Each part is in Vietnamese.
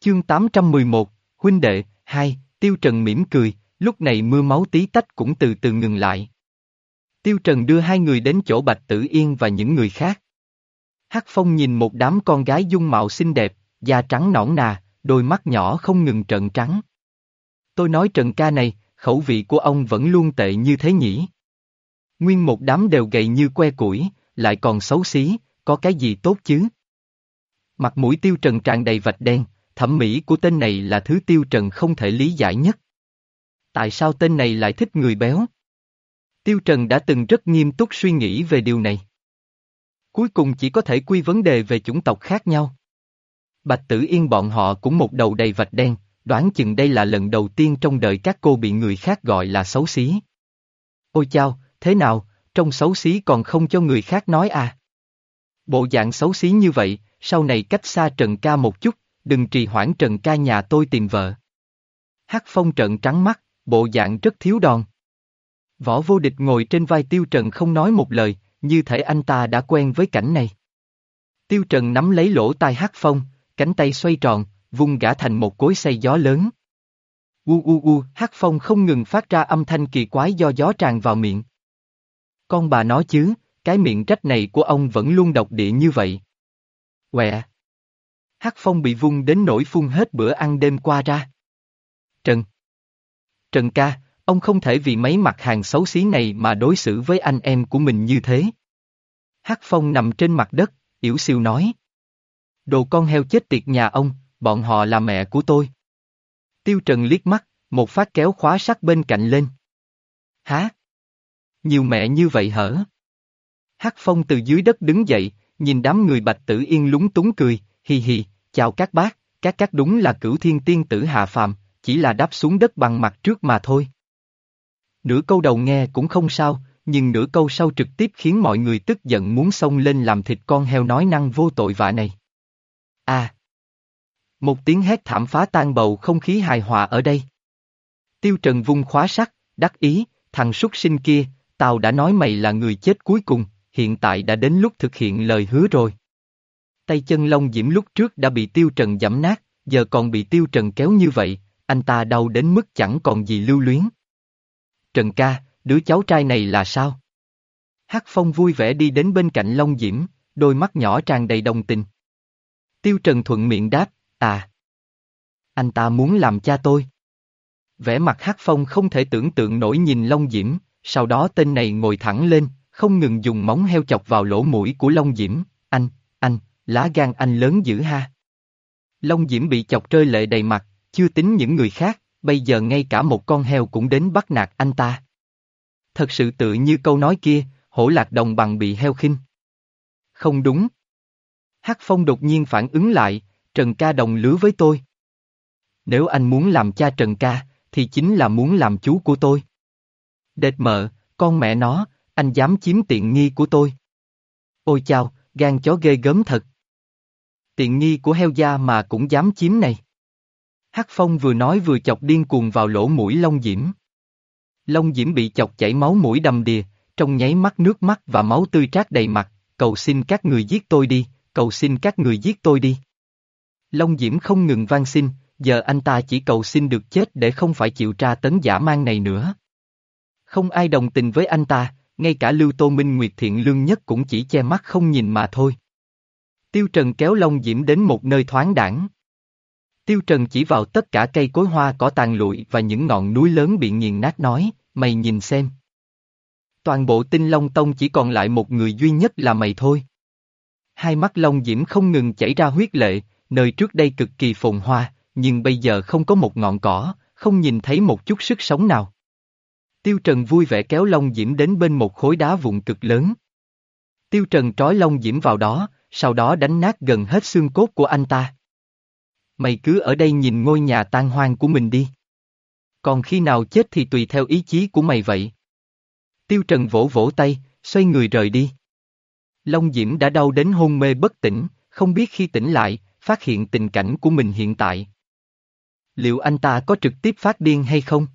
Chương 811, huynh đệ, hai, Tiêu Trần mỉm cười, lúc này mưa máu tí tách cũng từ từ ngừng lại. Tiêu Trần đưa hai người đến chỗ Bạch Tử Yên và những người khác. Hắc Phong nhìn một đám con gái dung mạo xinh đẹp, da trắng nõn nà, đôi mắt nhỏ không ngừng trợn trắng. Tôi nói Trần ca này, khẩu vị của ông vẫn luôn tệ như thế nhỉ. Nguyên một đám đều gầy như que củi, lại còn xấu xí, có cái gì tốt chứ? Mặt mũi Tiêu Trần tràn đầy vạch đen, thẩm mỹ của tên này là thứ Tiêu Trần không thể lý giải nhất. Tại sao tên này lại thích người béo? Tiêu Trần đã từng rất nghiêm túc suy nghĩ về điều này. Cuối cùng chỉ có thể quy vấn đề về chủng tộc khác nhau. Bạch Tử Yên bọn họ cũng một đầu đầy vạch đen, đoán chừng đây là lần đầu tiên trong đời các cô bị người khác gọi là xấu xí. Ôi chao, thế nào, trong xấu xí còn không cho người khác nói à? Bộ dạng xấu xí như vậy, sau này cách xa Trần ca một chút, đừng trì hoãn Trần ca nhà tôi tìm vợ. Hắc phong trận trắng mắt, bộ dạng rất thiếu đòn. Võ vô địch ngồi trên vai Tiêu Trần không nói một lời, như thể anh ta đã quen với cảnh này. Tiêu Trần nắm lấy lỗ tai Hắc phong, cánh tay xoay tròn, vung gã thành một cối xay gió lớn. U u u, Hắc phong không ngừng phát ra âm thanh kỳ quái do gió tràn vào miệng. Con bà nói chứ, cái miệng trách này của ông vẫn luôn độc địa như vậy. Quẹ. Hắc phong bị vung đến nỗi phun hết bữa ăn đêm qua ra. Trần. Trần ca, ông không thể vì mấy mặt hàng xấu xí này mà đối xử với anh em của mình như thế. Hắc phong nằm trên mặt đất, yểu siêu nói. Đồ con heo chết tiệt nhà ông, bọn họ là mẹ của tôi. Tiêu Trần liếc mắt, một phát kéo khóa sắt bên cạnh lên. Há? Nhiều mẹ như vậy hở? Hắc Phong từ dưới đất đứng dậy, nhìn đám người Bạch Tử Yên lúng túng cười, hì hì, chào các bác, các các đúng là cửu thiên tiên tử hạ phàm, chỉ là đáp xuống đất bằng mặt trước mà thôi. Nửa câu đầu nghe cũng không sao, nhưng nửa câu sau trực tiếp khiến mọi người tức giận muốn xông lên làm thịt con heo nói năng vô tội vạ này. À! Một tiếng hét thảm phá tan bầu không khí hài hòa ở đây. Tiêu Trần vung khóa sắt, đắc ý, thằng súc sinh kia, tao đã nói mày là người chết cuối cùng, hiện tại đã đến lúc thực hiện lời hứa rồi. Tay chân Long Diễm lúc trước đã bị Tiêu Trần giẫm nát, giờ còn bị Tiêu Trần kéo như vậy, anh ta đau đến mức chẳng còn gì lưu luyến. Trần ca, đứa cháu trai này là sao? Hắc Phong vui vẻ đi đến bên cạnh Long Diễm, đôi mắt nhỏ tràn đầy đồng tình. Tiêu Trần thuận miệng đáp, à. Anh ta muốn làm cha tôi. Vẻ mặt Hắc Phong không thể tưởng tượng nổi nhìn Long Diễm, sau đó tên này ngồi thẳng lên, không ngừng dùng móng heo chọc vào lỗ mũi của Long Diễm, anh, anh, lá gan anh lớn dữ ha. Long Diễm bị chọc rơi lệ đầy mặt, chưa tính những người khác, bây giờ ngay cả một con heo cũng đến bắt nạt anh ta. Thật sự tự như câu nói kia, hổ lạc đồng bằng bị heo khinh. Không đúng. Hắc Phong đột nhiên phản ứng lại, Trần ca đồng lứa với tôi. Nếu anh muốn làm cha Trần ca, thì chính là muốn làm chú của tôi. Đệt mợ, con mẹ nó, anh dám chiếm tiện nghi của tôi. Ôi chao, gan chó ghê gớm thật. Tiện nghi của heo da mà cũng dám chiếm này. Hắc Phong vừa nói vừa chọc điên cuồng vào lỗ mũi Long Diễm. Long Diễm bị chọc chảy máu mũi đầm đìa, trong nháy mắt nước mắt và máu tươi trát đầy mặt, cầu xin các người giết tôi đi, cầu xin các người giết tôi đi. Long Diễm không ngừng van xin, giờ anh ta chỉ cầu xin được chết để không phải chịu tra tấn giả mang này nữa. Không ai đồng tình với anh ta, ngay cả Lưu Tô Minh Nguyệt thiện lương nhất cũng chỉ che mắt không nhìn mà thôi. Tiêu Trần kéo Long Diễm đến một nơi thoáng đẳng. Tiêu Trần chỉ vào tất cả cây cối hoa cỏ tàn lụi và những ngọn núi lớn bị nghiền nát nói, mày nhìn xem. Toàn bộ tinh Long Tông chỉ còn lại một người duy nhất là mày thôi. Hai mắt Long Diễm không ngừng chảy ra huyết lệ, nơi trước đây cực kỳ phồn hoa, nhưng bây giờ không có một ngọn cỏ, không nhìn thấy một chút sức sống nào. Tiêu Trần vui vẻ kéo Long Diễm đến bên một khối đá vụn cực lớn. Tiêu Trần trói Long Diễm vào đó, sau đó đánh nát gần hết xương cốt của anh ta. Mày cứ ở đây nhìn ngôi nhà tan hoang của mình đi. Còn khi nào chết thì tùy theo ý chí của mày vậy. Tiêu Trần vỗ vỗ tay, xoay người rời đi. Long Diễm đã đau đến hôn mê bất tỉnh, không biết khi tỉnh lại, phát hiện tình cảnh của mình hiện tại. Liệu anh ta có trực tiếp phát điên hay không?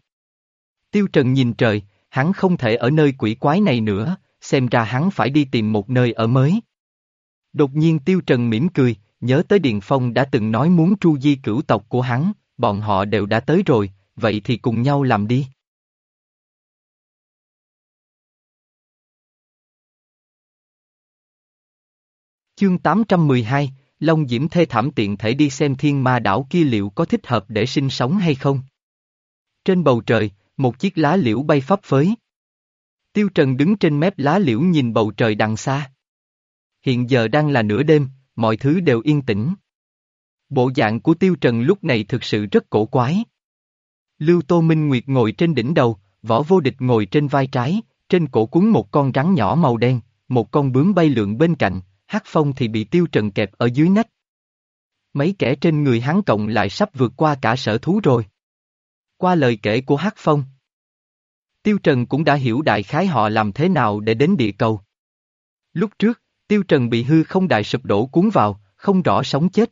Tiêu Trần nhìn trời, hắn không thể ở nơi quỷ quái này nữa, xem ra hắn phải đi tìm một nơi ở mới. Đột nhiên Tiêu Trần mỉm cười, nhớ tới Điền Phong đã từng nói muốn tru di cửu tộc của hắn, bọn họ đều đã tới rồi, vậy thì cùng nhau làm đi. Chương 812, Long Diễm thê thảm tiện thể đi xem thiên ma đảo kia liệu có thích hợp để sinh sống hay không. Trên bầu trời, một chiếc lá liễu bay phấp phới. Tiêu Trần đứng trên mép lá liễu nhìn bầu trời đằng xa. Hiện giờ đang là nửa đêm, mọi thứ đều yên tĩnh. Bộ dạng của Tiêu Trần lúc này thực sự rất cổ quái. Lưu Tô Minh Nguyệt ngồi trên đỉnh đầu, võ vô địch ngồi trên vai trái, trên cổ cuốn một con rắn nhỏ màu đen, một con bướm bay lượn bên cạnh, Hắc Phong thì bị Tiêu Trần kẹp ở dưới nách. Mấy kẻ trên người hắn cộng lại sắp vượt qua cả sở thú rồi. Qua lời kể của Hắc Phong, Tiêu Trần cũng đã hiểu đại khái họ làm thế nào để đến địa cầu. Lúc trước, Tiêu Trần bị hư không đại sụp đổ cuốn vào, không rõ sống chết.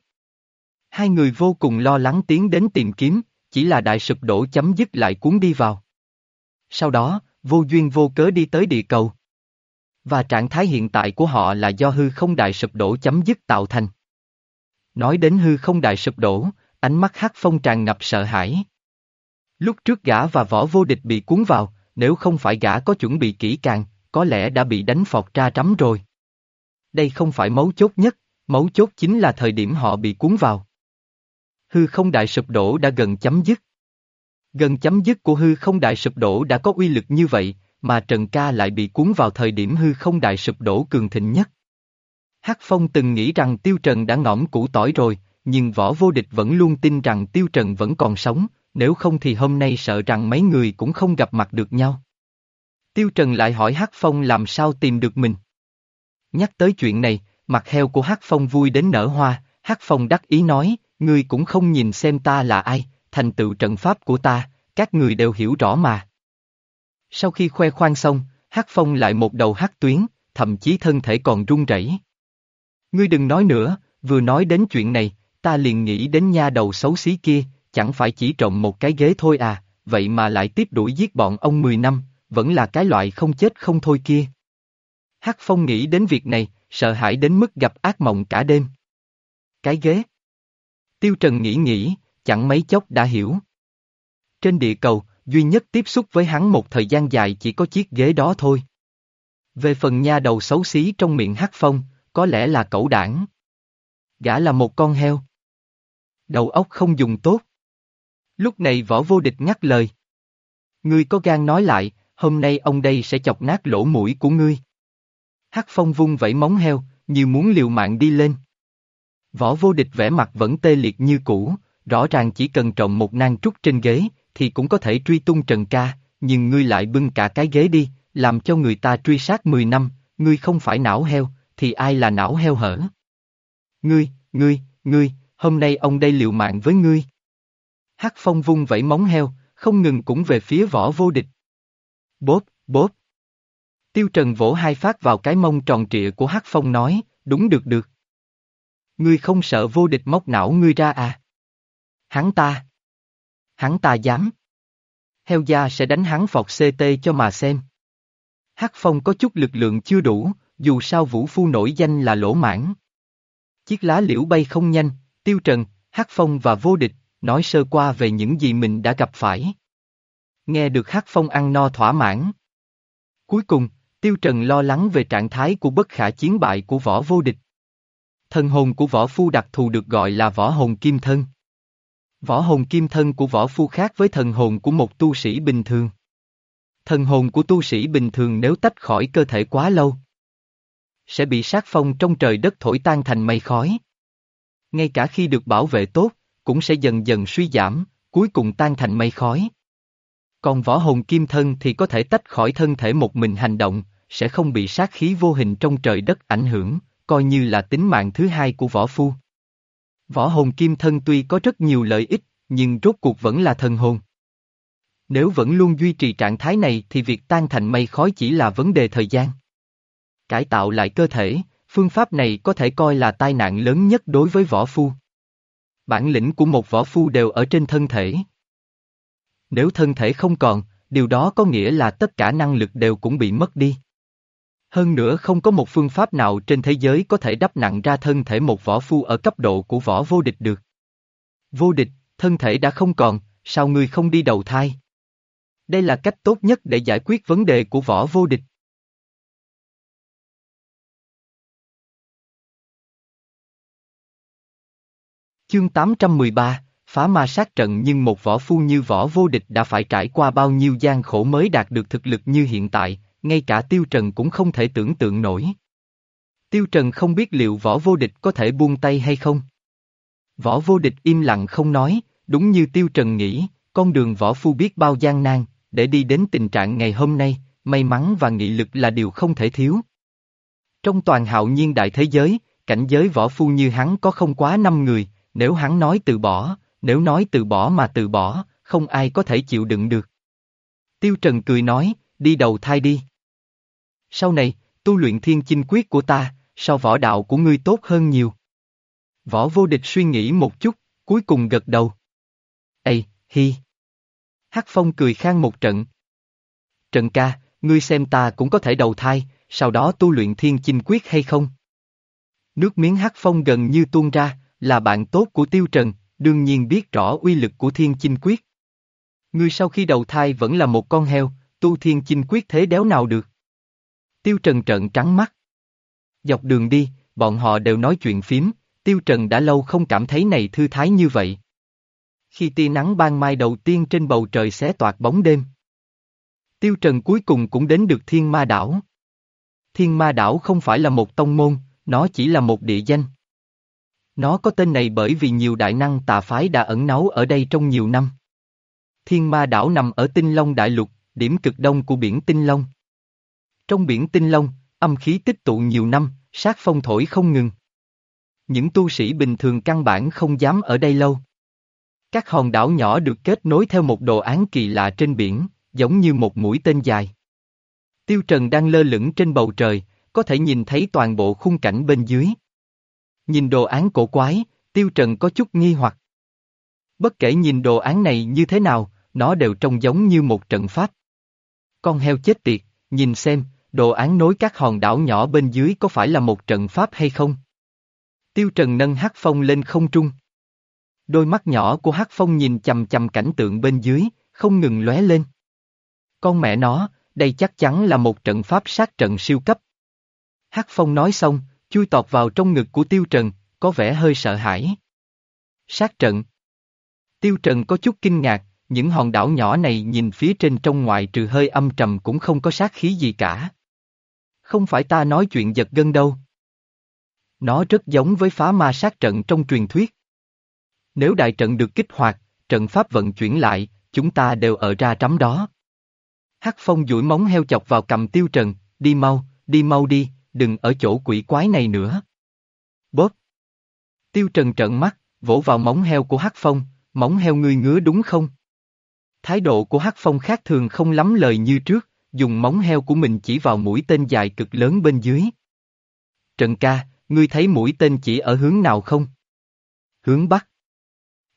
Hai người vô cùng lo lắng tiến đến tìm kiếm, chỉ là đại sụp đổ chấm dứt lại cuốn đi vào. Sau đó, vô duyên vô cớ đi tới địa cầu. Và trạng thái hiện tại của họ là do hư không đại sụp đổ chấm dứt tạo thành. Nói đến hư không đại sụp đổ, ánh mắt hắc phong tràn ngập sợ hãi. Lúc trước gã và võ vô địch bị cuốn vào, nếu không phải gã có chuẩn bị kỹ càng, có lẽ đã bị đánh phọt ra trắm rồi. Đây không phải mấu chốt nhất, mấu chốt chính là thời điểm họ bị cuốn vào. Hư không đại sụp đổ đã gần chấm dứt. Gần chấm dứt của hư không đại sụp đổ đã có uy lực như vậy, mà Trần Ca lại bị cuốn vào thời điểm hư không đại sụp đổ cường thịnh nhất. Hắc Phong từng nghĩ rằng Tiêu Trần đã ngõm củ tỏi rồi, nhưng võ vô địch vẫn luôn tin rằng Tiêu Trần vẫn còn sống, nếu không thì hôm nay sợ rằng mấy người cũng không gặp mặt được nhau. Tiêu Trần lại hỏi Hắc Phong làm sao tìm được mình. Nhắc tới chuyện này, mặt heo của Hắc Phong vui đến nở hoa, Hắc Phong đắc ý nói, ngươi cũng không nhìn xem ta là ai, thành tựu trận pháp của ta, các người đều hiểu rõ mà. Sau khi khoe khoang xong, Hắc Phong lại một đầu hắc tuyến, thậm chí thân thể còn run rẩy. Ngươi đừng nói nữa, vừa nói đến chuyện này, ta liền nghĩ đến nha đầu xấu xí kia, chẳng phải chỉ trộm một cái ghế thôi à, vậy mà lại tiếp đuổi giết bọn ông 10 năm, vẫn là cái loại không chết không thôi kia. Hắc Phong nghĩ đến việc này, sợ hãi đến mức gặp ác mộng cả đêm. Cái ghế. Tiêu Trần nghĩ nghĩ, chẳng mấy chốc đã hiểu. Trên địa cầu, duy nhất tiếp xúc với hắn một thời gian dài chỉ có chiếc ghế đó thôi. Về phần nha đầu xấu xí trong miệng Hắc Phong, có lẽ là cẩu đảng. Gã là một con heo. Đầu óc không dùng tốt. Lúc này võ vô địch ngắt lời. Ngươi có gan nói lại, hôm nay ông đây sẽ chọc nát lỗ mũi của ngươi. Hắc phong vung vẫy móng heo, như muốn liều mạng đi lên. Võ vô địch vẻ mặt vẫn tê liệt như cũ, rõ ràng chỉ cần trồng một nang trúc trên ghế, thì cũng có thể truy tung Trần Ca, nhưng ngươi lại bưng cả cái ghế đi, làm cho người ta truy sát 10 năm, ngươi không phải não heo, thì ai là não heo hở? Ngươi, ngươi, ngươi, hôm nay ông đây liều mạng với ngươi. Hắc phong vung vẫy móng heo, không ngừng cũng về phía võ vô địch. Bốp, bốp. Tiêu Trần vỗ hai phát vào cái mông tròn trịa của Hắc Phong nói, đúng được được. Ngươi không sợ vô địch móc não ngươi ra à? Hắn ta. Hắn ta dám. Heo gia sẽ đánh hắn phọt CT cho mà xem. Hắc Phong có chút lực lượng chưa đủ, dù sao Vũ Phu nổi danh là lỗ mãn. Chiếc lá liễu bay không nhanh, Tiêu Trần, Hắc Phong và vô địch, nói sơ qua về những gì mình đã gặp phải. Nghe được Hắc Phong ăn no thỏa mãn. Cuối cùng, Tiêu Trần lo lắng về trạng thái của bất khả chiến bại của võ vô địch. Thân hồn của võ phu đặc thù được gọi là võ hồn kim thân. Võ hồn kim thân của võ phu khác với thần hồn của một tu sĩ bình thường. Thần hồn của tu sĩ bình thường nếu tách khỏi cơ thể quá lâu, sẽ bị sát phong trong trời đất thổi tan thành mây khói. Ngay cả khi được bảo vệ tốt, cũng sẽ dần dần suy giảm, cuối cùng tan thành mây khói. Còn võ hồn kim thân thì có thể tách khỏi thân thể một mình hành động, sẽ không bị sát khí vô hình trong trời đất ảnh hưởng, coi như là tính mạng thứ hai của võ phu. Võ hồn kim thân tuy có rất nhiều lợi ích, nhưng rốt cuộc vẫn là thần hồn. Nếu vẫn luôn duy trì trạng thái này thì việc tan thành mây khói chỉ là vấn đề thời gian. Cải tạo lại cơ thể, phương pháp này có thể coi là tai nạn lớn nhất đối với võ phu. Bản lĩnh của một võ phu đều ở trên thân thể. Nếu thân thể không còn, điều đó có nghĩa là tất cả năng lực đều cũng bị mất đi. Hơn nữa không có một phương pháp nào trên thế giới có thể đắp nặng ra thân thể một võ phu ở cấp độ của võ vô địch được. Vô địch, thân thể đã không còn, sao ngươi không đi đầu thai? Đây là cách tốt nhất để giải quyết vấn đề của võ vô địch. Chương 813, phá ma sát trận nhưng một võ phu như võ vô địch đã phải trải qua bao nhiêu gian khổ mới đạt được thực lực như hiện tại, ngay cả Tiêu Trần cũng không thể tưởng tượng nổi. Tiêu Trần không biết liệu võ vô địch có thể buông tay hay không. Võ vô địch im lặng không nói, đúng như Tiêu Trần nghĩ, con đường võ phu biết bao gian nan, để đi đến tình trạng ngày hôm nay, may mắn và nghị lực là điều không thể thiếu. Trong toàn hạo nhiên đại thế giới, cảnh giới võ phu như hắn có không quá năm người, nếu hắn nói từ bỏ, nếu nói từ bỏ mà từ bỏ, không ai có thể chịu đựng được. Tiêu Trần cười nói, đi đầu thai đi. Sau này, tu luyện thiên chinh quyết của ta, so võ đạo của ngươi tốt hơn nhiều. Võ vô địch suy nghĩ một chút, cuối cùng gật đầu. Ê, hi. Hắc Phong cười khang một trận. Trần ca, ngươi xem ta cũng có thể đầu thai, sau đó tu luyện thiên chinh quyết hay không? Nước miếng Hắc Phong gần như tuôn ra, là bạn tốt của Tiêu Trần, đương nhiên biết rõ uy lực của thiên chinh quyết. Ngươi sau khi đầu thai vẫn là một con heo, tu thiên chinh quyết thế đéo nào được. Tiêu Trần trợn trắng mắt. Dọc đường đi, bọn họ đều nói chuyện phím, Tiêu Trần đã lâu không cảm thấy này thư thái như vậy. Khi tia nắng ban mai đầu tiên trên bầu trời xé toạc bóng đêm. Tiêu Trần cuối cùng cũng đến được Thiên Ma Đảo. Thiên Ma Đảo không phải là một tông môn, nó chỉ là một địa danh. Nó có tên này bởi vì nhiều đại năng tà phái đã ẩn náu ở đây trong nhiều năm. Thiên Ma Đảo nằm ở Tinh Long Đại Lục, điểm cực đông của biển Tinh Long. Trong biển Tinh Long, âm khí tích tụ nhiều năm, sát phong thổi không ngừng. Những tu sĩ bình thường căn bản không dám ở đây lâu. Các hòn đảo nhỏ được kết nối theo một đồ án kỳ lạ trên biển, giống như một mũi tên dài. Tiêu Trần đang lơ lửng trên bầu trời, có thể nhìn thấy toàn bộ khung cảnh bên dưới. Nhìn đồ án cổ quái, Tiêu Trần có chút nghi hoặc. Bất kể nhìn đồ án này như thế nào, nó đều trông giống như một trận pháp. Con heo chết tiệt, nhìn xem, đồ án nối các hòn đảo nhỏ bên dưới có phải là một trận pháp hay không? Tiêu Trần nâng hắc phong lên không trung. Đôi mắt nhỏ của hắc phong nhìn chầm chầm cảnh tượng bên dưới, không ngừng lóe lên. Con mẹ nó, đây chắc chắn là một trận pháp sát trận siêu cấp. Hắc phong nói xong, chui tọt vào trong ngực của Tiêu Trần, có vẻ hơi sợ hãi. Sát trận. Tiêu Trần có chút kinh ngạc, những hòn đảo nhỏ này nhìn phía trên trong ngoài trừ hơi âm trầm cũng không có sát khí gì cả. Không phải ta nói chuyện giật gân đâu. Nó rất giống với phá ma sát trận trong truyền thuyết. Nếu đại trận được kích hoạt, trận pháp vận chuyển lại, chúng ta đều ở ra trắm đó. Hắc phong duỗi móng heo chọc vào cầm tiêu trần, đi mau, đi mau đi, đừng ở chỗ quỷ quái này nữa. Bóp. Tiêu trần trợn mắt, vỗ vào móng heo của Hắc phong, móng heo ngươi ngứa đúng không? Thái độ của Hắc Phong khác thường không lắm lời như trước, dùng móng heo của mình chỉ vào mũi tên dài cực lớn bên dưới. Trần ca, ngươi thấy mũi tên chỉ ở hướng nào không? Hướng Bắc.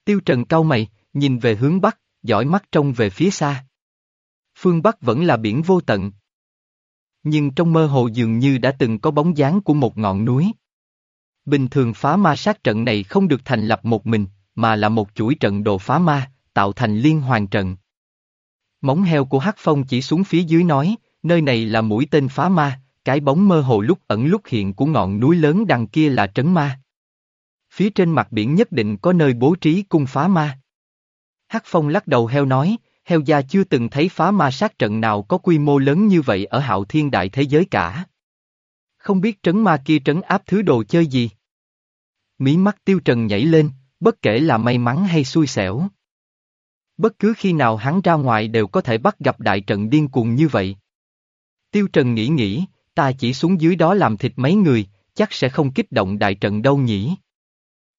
Tiêu Trần cau mày, nhìn về hướng Bắc, dõi mắt trông về phía xa. Phương Bắc vẫn là biển vô tận. Nhưng trong mơ hồ dường như đã từng có bóng dáng của một ngọn núi. Bình thường phá ma sát trận này không được thành lập một mình, mà là một chuỗi trận đồ phá ma, tạo thành liên hoàn trận. Móng heo của Hắc Phong chỉ xuống phía dưới nói, nơi này là mũi tên phá ma, cái bóng mơ hồ lúc ẩn lúc hiện của ngọn núi lớn đằng kia là trấn ma. Phía trên mặt biển nhất định có nơi bố trí cung phá ma. Hắc Phong lắc đầu heo nói, heo gia chưa từng thấy phá ma sát trận nào có quy mô lớn như vậy ở hạo thiên đại thế giới cả. Không biết trấn ma kia trấn áp thứ đồ chơi gì. Mí mắt tiêu trần nhảy lên, bất kể là may mắn hay xui xẻo. Bất cứ khi nào hắn ra ngoài đều có thể bắt gặp đại trận điên cuồng như vậy. Tiêu Trần nghĩ nghĩ, ta chỉ xuống dưới đó làm thịt mấy người, chắc sẽ không kích động đại trận đâu nhỉ.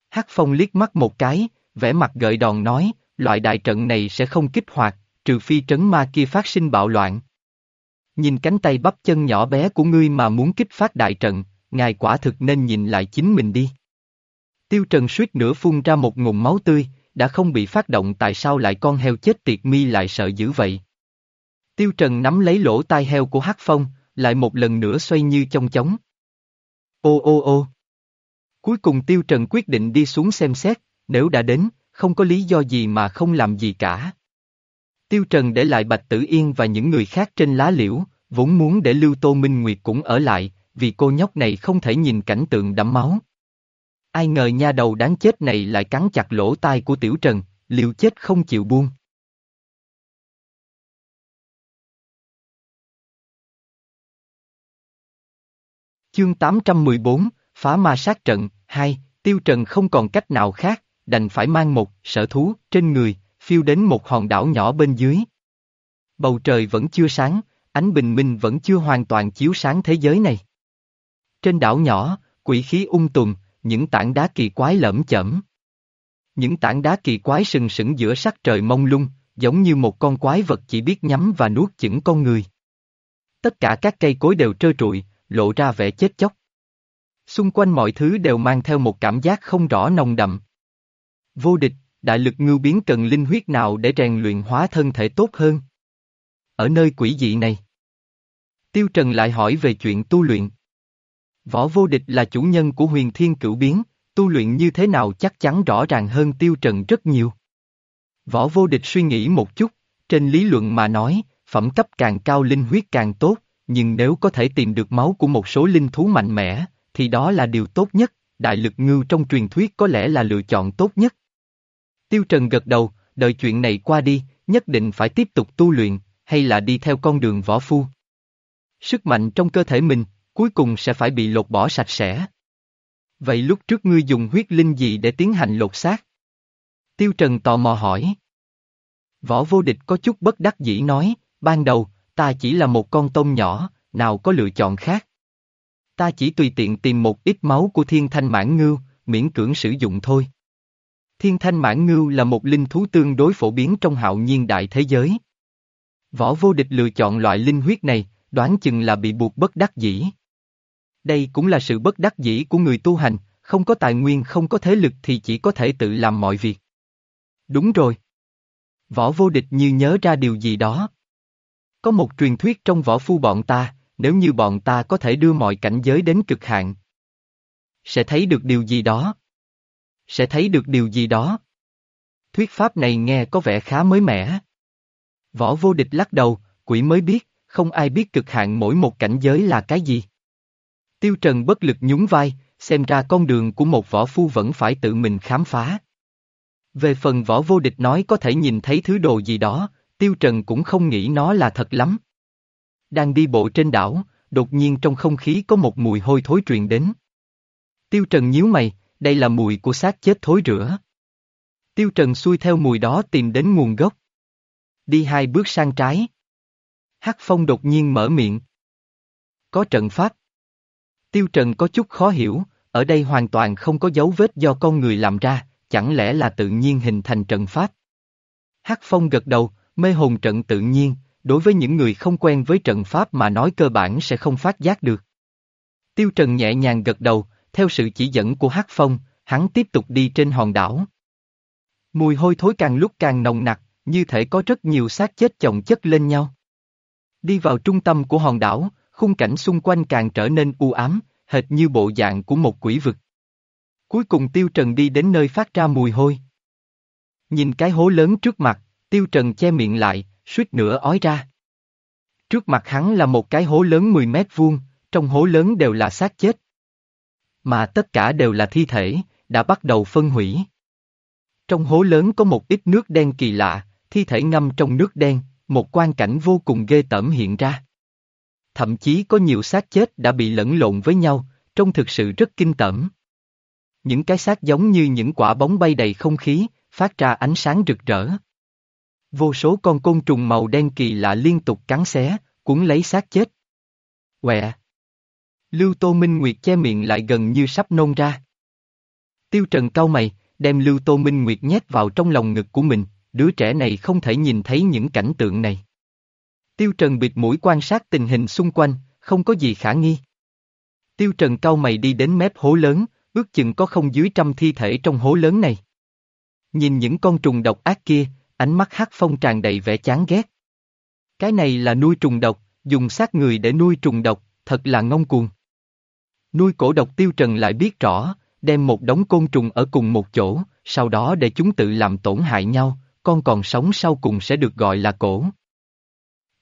Hắc Phong liếc mắt một cái, vẻ mặt gợi đòn nói, loại đại trận này sẽ không kích hoạt, trừ phi trấn ma kia phát sinh bạo loạn. Nhìn cánh tay bắp chân nhỏ bé của ngươi mà muốn kích phát đại trận, ngài quả thực nên nhìn lại chính mình đi. Tiêu Trần suýt nữa phun ra một ngụm máu tươi, đã không bị phát động tại sao lại con heo chết tiệt mi lại sợ dữ vậy. Tiêu Trần nắm lấy lỗ tai heo của Hắc Phong, lại một lần nữa xoay như trong chóng. Ô ô ô. Cuối cùng Tiêu Trần quyết định đi xuống xem xét, nếu đã đến, không có lý do gì mà không làm gì cả. Tiêu Trần để lại Bạch Tử Yên và những người khác trên lá liễu, vốn muốn để Lưu Tô Minh Nguyệt cũng ở lại, vì cô nhóc này không thể nhìn cảnh tượng đẫm máu. Ai ngờ nha đầu đáng chết này lại cắn chặt lỗ tai của Tiểu Trần, liều chết không chịu buông. Chương 814, Phá ma sát trận, 2, Tiêu Trần không còn cách nào khác, đành phải mang một sở thú trên người, phiêu đến một hòn đảo nhỏ bên dưới. Bầu trời vẫn chưa sáng, ánh bình minh vẫn chưa hoàn toàn chiếu sáng thế giới này. Trên đảo nhỏ, quỷ khí ung tùm, những tảng đá kỳ quái lởm chởm. Những tảng đá kỳ quái sừng sững giữa sắc trời mông lung, giống như một con quái vật chỉ biết nhắm và nuốt chửng con người. Tất cả các cây cối đều trơ trụi, lộ ra vẻ chết chóc. Xung quanh mọi thứ đều mang theo một cảm giác không rõ nồng đậm. Vô địch, đại lực ngưu biến cần linh huyết nào để rèn luyện hóa thân thể tốt hơn? Ở nơi quỷ dị này. Tiêu Trần lại hỏi về chuyện tu luyện. Võ vô địch là chủ nhân của huyền thiên cửu biến, tu luyện như thế nào chắc chắn rõ ràng hơn Tiêu Trần rất nhiều. Võ vô địch suy nghĩ một chút, trên lý luận mà nói, phẩm cấp càng cao linh huyết càng tốt, nhưng nếu có thể tìm được máu của một số linh thú mạnh mẽ, thì đó là điều tốt nhất, đại lực ngưu trong truyền thuyết có lẽ là lựa chọn tốt nhất. Tiêu Trần gật đầu, đợi chuyện này qua đi, nhất định phải tiếp tục tu luyện, hay là đi theo con đường võ phu. Sức mạnh trong cơ thể mình, cuối cùng sẽ phải bị lột bỏ sạch sẽ. Vậy lúc trước ngươi dùng huyết linh gì để tiến hành lột xác? Tiêu Trần tò mò hỏi. Võ vô địch có chút bất đắc dĩ nói, ban đầu, ta chỉ là một con tôm nhỏ, nào có lựa chọn khác. Ta chỉ tùy tiện tìm một ít máu của thiên thanh mãn ngưu, miễn cưỡng sử dụng thôi. Thiên thanh mãn ngưu là một linh thú tương đối phổ biến trong hạo nhiên đại thế giới. Võ vô địch lựa chọn loại linh huyết này, đoán chừng là bị buộc bất đắc dĩ. Đây cũng là sự bất đắc dĩ của người tu hành, không có tài nguyên không có thế lực thì chỉ có thể tự làm mọi việc. Đúng rồi. Võ vô địch như nhớ ra điều gì đó. Có một truyền thuyết trong võ phu bọn ta, nếu như bọn ta có thể đưa mọi cảnh giới đến cực hạn. Sẽ thấy được điều gì đó. Sẽ thấy được điều gì đó. Thuyết pháp này nghe có vẻ khá mới mẻ. Võ vô địch lắc đầu, quỷ mới biết, không ai biết cực hạn mỗi một cảnh giới là cái gì. Tiêu Trần bất lực nhún vai, xem ra con đường của một võ phu vẫn phải tự mình khám phá. Về phần võ vô địch nói có thể nhìn thấy thứ đồ gì đó, Tiêu Trần cũng không nghĩ nó là thật lắm. Đang đi bộ trên đảo, đột nhiên trong không khí có một mùi hôi thối truyền đến. Tiêu Trần nhíu mày, đây là mùi của xác chết thối rữa. Tiêu Trần xuôi theo mùi đó tìm đến nguồn gốc. Đi hai bước sang trái. Hắc Phong đột nhiên mở miệng. Có trận pháp. Tiêu Trần có chút khó hiểu, ở đây hoàn toàn không có dấu vết do con người làm ra, chẳng lẽ là tự nhiên hình thành trận pháp. Hắc Phong gật đầu, mê hồn trận tự nhiên, đối với những người không quen với trận pháp mà nói cơ bản sẽ không phát giác được. Tiêu Trần nhẹ nhàng gật đầu, theo sự chỉ dẫn của Hắc Phong, hắn tiếp tục đi trên hòn đảo. Mùi hôi thối càng lúc càng nồng nặc, như thể có rất nhiều xác chết chồng chất lên nhau. Đi vào trung tâm của hòn đảo, khung cảnh xung quanh càng trở nên u ám, hệt như bộ dạng của một quỷ vực. Cuối cùng Tiêu Trần đi đến nơi phát ra mùi hôi. Nhìn cái hố lớn trước mặt, Tiêu Trần che miệng lại, suýt nữa ói ra. Trước mặt hắn là một cái hố lớn 10 mét vuông, trong hố lớn đều là xác chết. Mà tất cả đều là thi thể, đã bắt đầu phân hủy. Trong hố lớn có một ít nước đen kỳ lạ, thi thể ngâm trong nước đen, một quan cảnh vô cùng ghê tởm hiện ra. Thậm chí có nhiều xác chết đã bị lẫn lộn với nhau, trông thực sự rất kinh tởm. Những cái xác giống như những quả bóng bay đầy không khí, phát ra ánh sáng rực rỡ. Vô số con côn trùng màu đen kỳ lạ liên tục cắn xé, cuốn lấy xác chết. Quẹ! Lưu Tô Minh Nguyệt che miệng lại gần như sắp nôn ra. Tiêu Trần cau mày, đem Lưu Tô Minh Nguyệt nhét vào trong lòng ngực của mình, đứa trẻ này không thể nhìn thấy những cảnh tượng này. Tiêu Trần bịt mũi quan sát tình hình xung quanh, không có gì khả nghi. Tiêu Trần cau mày đi đến mép hố lớn, ước chừng có không dưới trăm thi thể trong hố lớn này. Nhìn những con trùng độc ác kia, ánh mắt hắc phong tràn đầy vẻ chán ghét. Cái này là nuôi trùng độc, dùng xác người để nuôi trùng độc, thật là ngông cuồng. Nuôi cổ độc tiêu trần lại biết rõ, đem một đống côn trùng ở cùng một chỗ, sau đó để chúng tự làm tổn hại nhau, con còn sống sau cùng sẽ được gọi là cổ.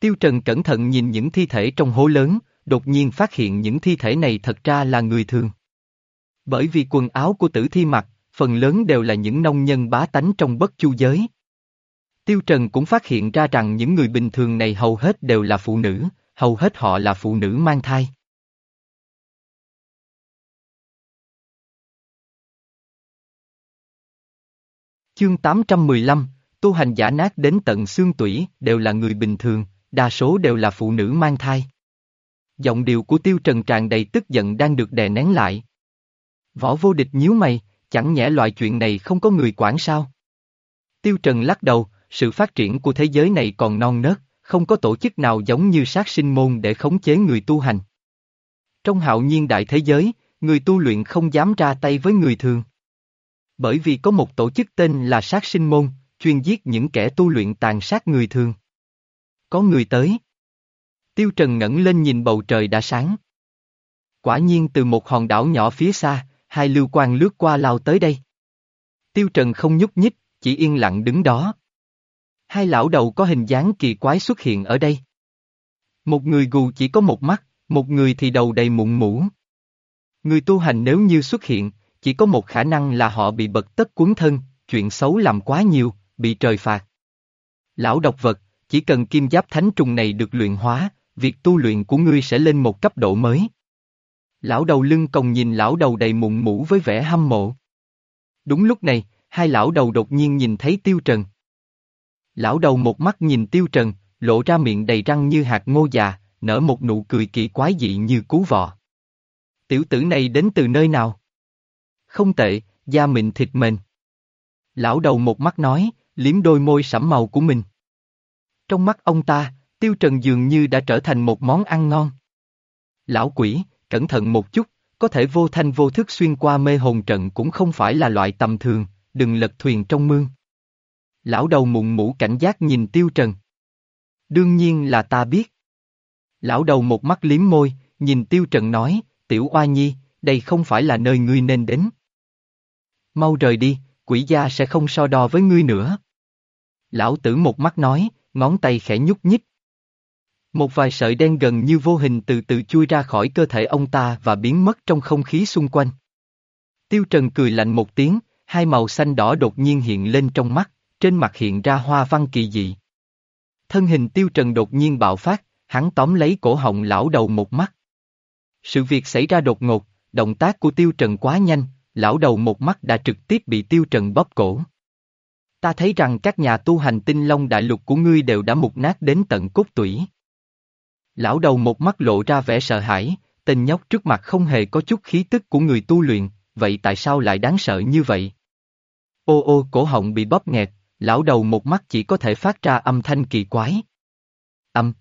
Tiêu Trần cẩn thận nhìn những thi thể trong hố lớn, đột nhiên phát hiện những thi thể này thật ra là người thường. Bởi vì quần áo của tử thi mặc, phần lớn đều là những nông nhân bá tánh trong bất chu giới. Tiêu Trần cũng phát hiện ra rằng những người bình thường này hầu hết đều là phụ nữ, hầu hết họ là phụ nữ mang thai. Chương 815, tu hành giả nát đến tận xương tủy đều là người bình thường, đa số đều là phụ nữ mang thai. Giọng điệu của Tiêu Trần tràn đầy tức giận đang được đè nén lại. Võ vô địch nhíu mày, chẳng nhẽ loại chuyện này không có người quản sao? Tiêu Trần lắc đầu, sự phát triển của thế giới này còn non nớt, không có tổ chức nào giống như sát sinh môn để khống chế người tu hành. Trong hạo nhiên đại thế giới, người tu luyện không dám ra tay với người thường. Bởi vì có một tổ chức tên là sát sinh môn, chuyên giết những kẻ tu luyện tàn sát người thường. Có người tới. Tiêu Trần ngẩng lên nhìn bầu trời đã sáng. Quả nhiên từ một hòn đảo nhỏ phía xa, hai lưu quan lướt qua lao tới đây. Tiêu Trần không nhúc nhích, chỉ yên lặng đứng đó. Hai lão đầu có hình dáng kỳ quái xuất hiện ở đây. Một người gù chỉ có một mắt, một người thì đầu đầy mụn mũ. Người tu hành nếu như xuất hiện, chỉ có một khả năng là họ bị bật tất cuốn thân, chuyện xấu làm quá nhiều, bị trời phạt. Lão độc vật, chỉ cần kim giáp thánh trùng này được luyện hóa, việc tu luyện của ngươi sẽ lên một cấp độ mới. Lão đầu lưng còng nhìn lão đầu đầy mụn mũ với vẻ hâm mộ. Đúng lúc này, hai lão đầu đột nhiên nhìn thấy Tiêu Trần. Lão đầu một mắt nhìn Tiêu Trần, lộ ra miệng đầy răng như hạt ngô già, nở một nụ cười kỳ quái dị như cú vọ. Tiểu tử này đến từ nơi nào? Không tệ, da mịn thịt mềm. Lão đầu một mắt nói, liếm đôi môi sẫm màu của mình. Trong mắt ông ta, Tiêu Trần dường như đã trở thành một món ăn ngon. Lão quỷ, cẩn thận một chút, có thể vô thanh vô thức xuyên qua mê hồn trận cũng không phải là loại tầm thường, đừng lật thuyền trong mương. Lão đầu mụn mũ cảnh giác nhìn Tiêu Trần. Đương nhiên là ta biết. Lão đầu một mắt liếm môi, nhìn Tiêu Trần nói, tiểu oa nhi, đây không phải là nơi ngươi nên đến. Mau rời đi, quỷ gia sẽ không so đo với ngươi nữa. Lão tử một mắt nói, ngón tay khẽ nhúc nhích. Một vài sợi đen gần như vô hình từ từ chui ra khỏi cơ thể ông ta và biến mất trong không khí xung quanh. Tiêu Trần cười lạnh một tiếng, hai màu xanh đỏ đột nhiên hiện lên trong mắt, trên mặt hiện ra hoa văn kỳ dị. Thân hình Tiêu Trần đột nhiên bạo phát, hắn tóm lấy cổ họng lão đầu một mắt. Sự việc xảy ra đột ngột, động tác của Tiêu Trần quá nhanh, lão đầu một mắt đã trực tiếp bị Tiêu Trần bóp cổ. Ta thấy rằng các nhà tu hành tinh long đại lục của ngươi đều đã mục nát đến tận cốt tủy. Lão đầu một mắt lộ ra vẻ sợ hãi, tên nhóc trước mặt không hề có chút khí tức của người tu luyện, vậy tại sao lại đáng sợ như vậy? Ô ô cổ họng bị bóp nghẹt, lão đầu một mắt chỉ có thể phát ra âm thanh kỳ quái. Âm.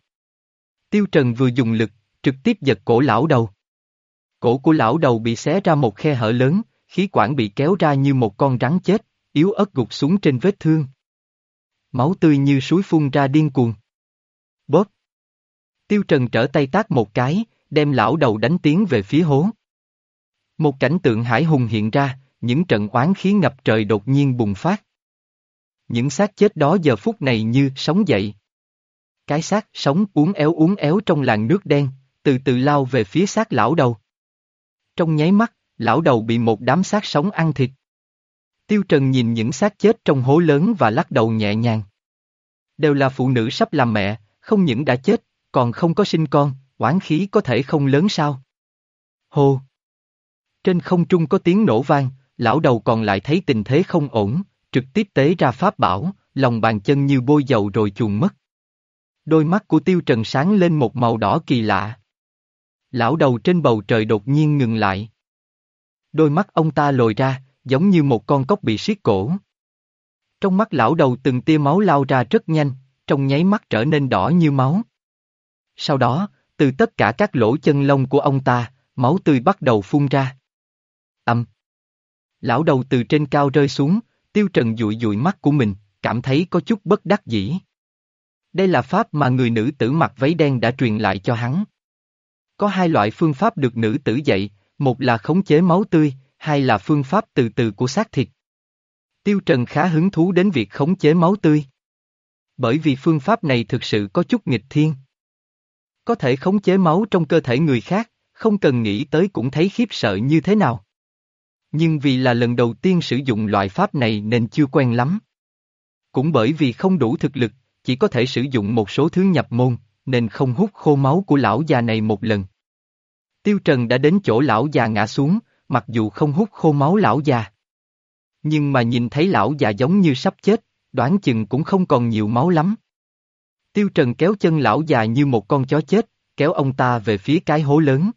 Tiêu Trần vừa dùng lực, trực tiếp giật cổ lão đầu. Cổ của lão đầu bị xé ra một khe hở lớn, khí quản bị kéo ra như một con rắn chết, yếu ớt gục xuống trên vết thương. Máu tươi như suối phun ra điên cuồng. Bóp. Tiêu Trần trở tay tác một cái, đem lão đầu đánh tiến về phía hố. Một cảnh tượng hải hùng hiện ra, những trận oán khí ngập trời đột nhiên bùng phát. Những xác chết đó giờ phút này như sống dậy. Cái xác sống uốn éo uốn éo trong làn nước đen, từ từ lao về phía xác lão đầu. Trong nháy mắt, lão đầu bị một đám xác sống ăn thịt. Tiêu Trần nhìn những xác chết trong hố lớn và lắc đầu nhẹ nhàng. Đều là phụ nữ sắp làm mẹ, không những đã chết, còn không có sinh con, oán khí có thể không lớn sao? Hô! Trên không trung có tiếng nổ vang, lão đầu còn lại thấy tình thế không ổn, trực tiếp tế ra pháp bảo, lòng bàn chân như bôi dầu rồi chuồn mất. Đôi mắt của tiêu trần sáng lên một màu đỏ kỳ lạ. Lão đầu trên bầu trời đột nhiên ngừng lại. Đôi mắt ông ta lồi ra, giống như một con cóc bị siết cổ. Trong mắt lão đầu từng tia máu lao ra rất nhanh, trong nháy mắt trở nên đỏ như máu. Sau đó, từ tất cả các lỗ chân lông của ông ta, máu tươi bắt đầu phun ra. Âm. Lão đầu từ trên cao rơi xuống, tiêu trần dụi dụi mắt của mình, cảm thấy có chút bất đắc dĩ. Đây là pháp mà người nữ tử mặc váy đen đã truyền lại cho hắn. Có hai loại phương pháp được nữ tử dạy, một là khống chế máu tươi, hay là phương pháp từ từ của xác thịt. Tiêu Trần khá hứng thú đến việc khống chế máu tươi. Bởi vì phương pháp này thực sự có chút nghịch thiên. Có thể khống chế máu trong cơ thể người khác, không cần nghĩ tới cũng thấy khiếp sợ như thế nào. Nhưng vì là lần đầu tiên sử dụng loại pháp này nên chưa quen lắm. Cũng bởi vì không đủ thực lực, chỉ có thể sử dụng một số thứ nhập môn, nên không hút khô máu của lão già này một lần. Tiêu Trần đã đến chỗ lão già ngã xuống, mặc dù không hút khô máu lão già. Nhưng mà nhìn thấy lão già giống như sắp chết, đoán chừng cũng không còn nhiều máu lắm. Tiêu Trần kéo chân lão già như một con chó chết, kéo ông ta về phía cái hố lớn.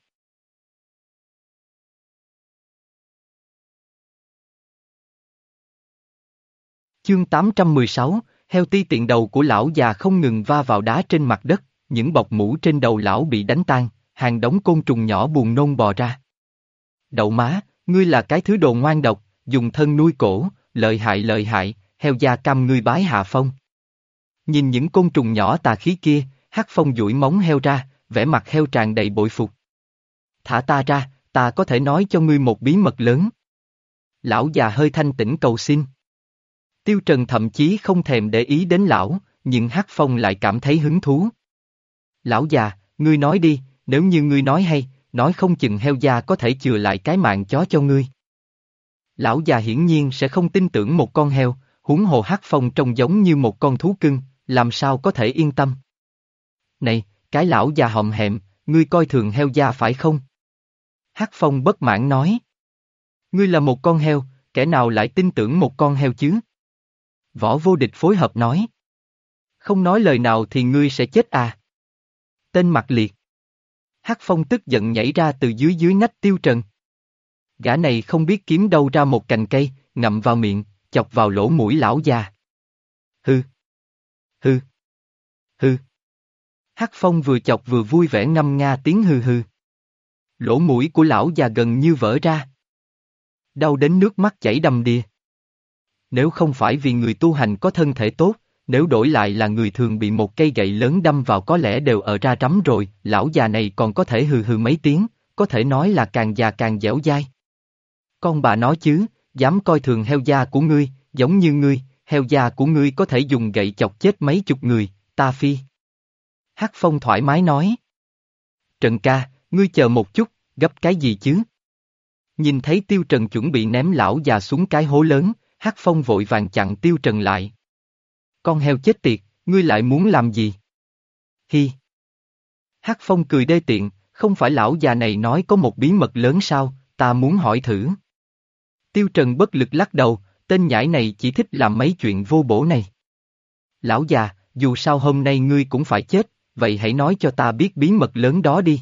Chương 816, heo ti tiện đầu của lão già không ngừng va vào đá trên mặt đất, những bọc mũ trên đầu lão bị đánh tan, hàng đống côn trùng nhỏ buồn nôn bò ra. Đậu má, ngươi là cái thứ đồ ngoan độc, dùng thân nuôi cổ, lợi hại lợi hại, heo da cam ngươi bái hạ phong. Nhìn những côn trùng nhỏ tà khí kia, hắc phong duỗi móng heo ra, vẻ mặt heo tràn đầy bội phục. Thả ta ra, ta có thể nói cho ngươi một bí mật lớn. Lão già hơi thanh tĩnh cầu xin. Tiêu Trần thậm chí không thèm để ý đến lão, nhưng hắc phong lại cảm thấy hứng thú. Lão già, ngươi nói đi, nếu như ngươi nói hay, nói không chừng heo da có thể chừa lại cái mạng chó cho ngươi. Lão già hiển nhiên sẽ không tin tưởng một con heo, huống hồ hắc phong trông giống như một con thú cưng, làm sao có thể yên tâm. Này, cái lão già hòm hẹm, ngươi coi thường heo da phải không? Hắc phong bất mãn nói. Ngươi là một con heo, kẻ nào lại tin tưởng một con heo chứ? Võ vô địch phối hợp nói. Không nói lời nào thì ngươi sẽ chết à? Tên mặt liệt. Hắc Phong tức giận nhảy ra từ dưới dưới nách tiêu trần. Gã này không biết kiếm đâu ra một cành cây, ngậm vào miệng, chọc vào lỗ mũi lão già. Hư. Hư. Hư. Hắc Phong vừa chọc vừa vui vẻ ngâm nga tiếng hư hư. Lỗ mũi của lão già gần như vỡ ra. Đau đến nước mắt chảy đầm đìa. Nếu không phải vì người tu hành có thân thể tốt, nếu đổi lại là người thường bị một cây gậy lớn đâm vào có lẽ đều ở ra rắm rồi, lão già này còn có thể hừ hừ mấy tiếng, có thể nói là càng già càng dẻo dai. Con bà nói chứ, dám coi thường heo da của ngươi, giống như ngươi, heo da của ngươi có thể dùng gậy chọc chết mấy chục người, ta phi. Hắc Phong thoải mái nói. Trần ca, ngươi chờ một chút, gấp cái gì chứ? Nhìn thấy Tiêu Trần chuẩn bị ném lão già xuống cái hố lớn, Hắc Phong vội vàng chặn Tiêu Trần lại. Con heo chết tiệt, ngươi lại muốn làm gì? Hi. Hắc Phong cười đê tiện, không phải lão già này nói có một bí mật lớn sao, ta muốn hỏi thử. Tiêu Trần bất lực lắc đầu, tên nhãi này chỉ thích làm mấy chuyện vô bổ này. Lão già, dù sao hôm nay ngươi cũng phải chết, vậy hãy nói cho ta biết bí mật lớn đó đi.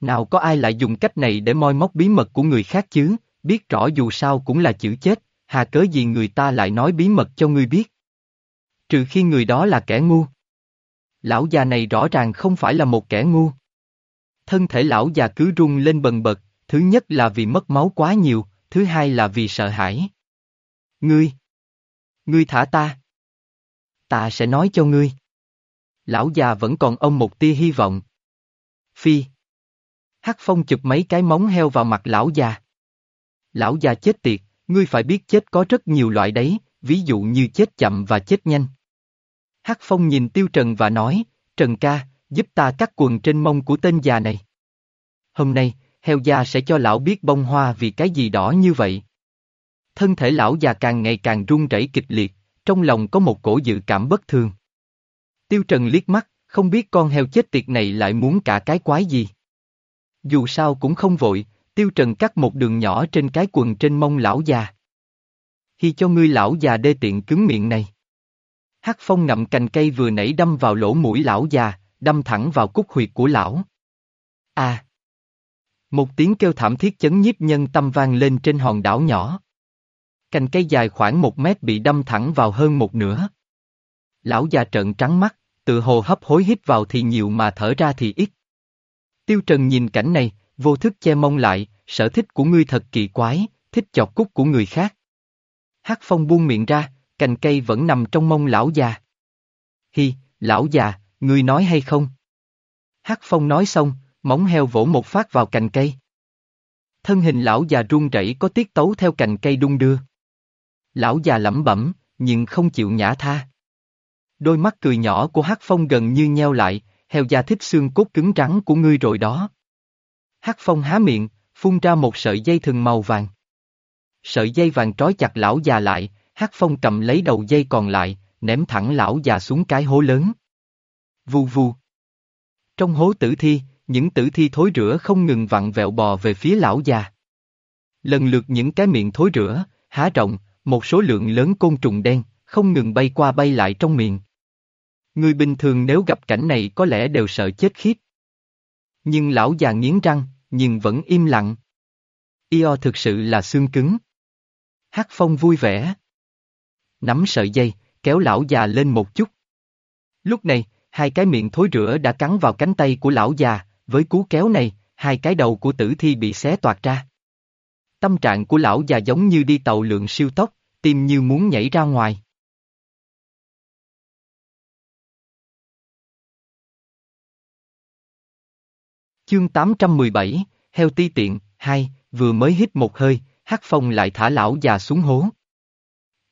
Nào có ai lại dùng cách này để moi móc bí mật của người khác chứ, biết rõ dù sao cũng là chữ chết, hà cớ gì người ta lại nói bí mật cho ngươi biết. Trừ khi người đó là kẻ ngu. Lão già này rõ ràng không phải là một kẻ ngu. Thân thể lão già cứ rung lên bần bật, thứ nhất là vì mất máu quá nhiều, thứ hai là vì sợ hãi. Ngươi! Ngươi thả ta! Ta sẽ nói cho ngươi. Lão già vẫn còn ông một tia hy vọng. Phi! Hắc phong chụp mấy cái móng heo vào mặt lão già. Lão già chết tiệt, ngươi phải biết chết có rất nhiều loại đấy, ví dụ như chết chậm và chết nhanh. Hắc Phong nhìn Tiêu Trần và nói, Trần ca, giúp ta cắt quần trên mông của tên già này. Hôm nay, heo già sẽ cho lão biết bông hoa vì cái gì đỏ như vậy. Thân thể lão già càng ngày càng run rẩy kịch liệt, trong lòng có một cổ dự cảm bất thường. Tiêu Trần liếc mắt, không biết con heo chết tiệt này lại muốn cả cái quái gì. Dù sao cũng không vội, Tiêu Trần cắt một đường nhỏ trên cái quần trên mông lão già. Hi cho ngươi lão già đê tiện cứng miệng này. Hắc phong ngậm cành cây vừa nãy đâm vào lỗ mũi lão già, đâm thẳng vào cúc huyệt của lão. A! Một tiếng kêu thảm thiết chấn nhiếp nhân tâm vang lên trên hòn đảo nhỏ. Cành cây dài khoảng một mét bị đâm thẳng vào hơn một nửa. Lão già trợn trắng mắt, tự hồ hấp hối hít vào thì nhiều mà thở ra thì ít. Tiêu Trần nhìn cảnh này, vô thức che mông lại, sở thích của ngươi thật kỳ quái, thích chọc cúc của người khác. Hắc Phong buông miệng ra, cành cây vẫn nằm trong mông lão già. Hi, lão già, ngươi nói hay không? Hắc Phong nói xong, móng heo vỗ một phát vào cành cây. Thân hình lão già run rẩy có tiết tấu theo cành cây đung đưa. Lão già lẩm bẩm, nhưng không chịu nhả tha. Đôi mắt cười nhỏ của Hắc Phong gần như nheo lại, heo da thích xương cốt cứng rắn của ngươi rồi đó. Hắc Phong há miệng, phun ra một sợi dây thừng màu vàng. Sợi dây vàng trói chặt lão già lại, Hắc Phong cầm lấy đầu dây còn lại, ném thẳng lão già xuống cái hố lớn. Vù vù. Trong hố tử thi, những tử thi thối rửa không ngừng vặn vẹo bò về phía lão già. Lần lượt những cái miệng thối rửa, há rộng, một số lượng lớn côn trùng đen, không ngừng bay qua bay lại trong miệng. Người bình thường nếu gặp cảnh này có lẽ đều sợ chết khiếp. Nhưng lão già nghiến răng, nhưng vẫn im lặng. Io thực sự là xương cứng. Hắc phong vui vẻ. Nắm sợi dây, kéo lão già lên một chút. Lúc này, hai cái miệng thối rữa đã cắn vào cánh tay của lão già, với cú kéo này, hai cái đầu của tử thi bị xé toạc ra. Tâm trạng của lão già giống như đi tàu lượng siêu tốc, tim như muốn nhảy ra ngoài. Chương 817, Heo ti tiện, hai, vừa mới hít một hơi, Hắc Phong lại thả lão già xuống hố.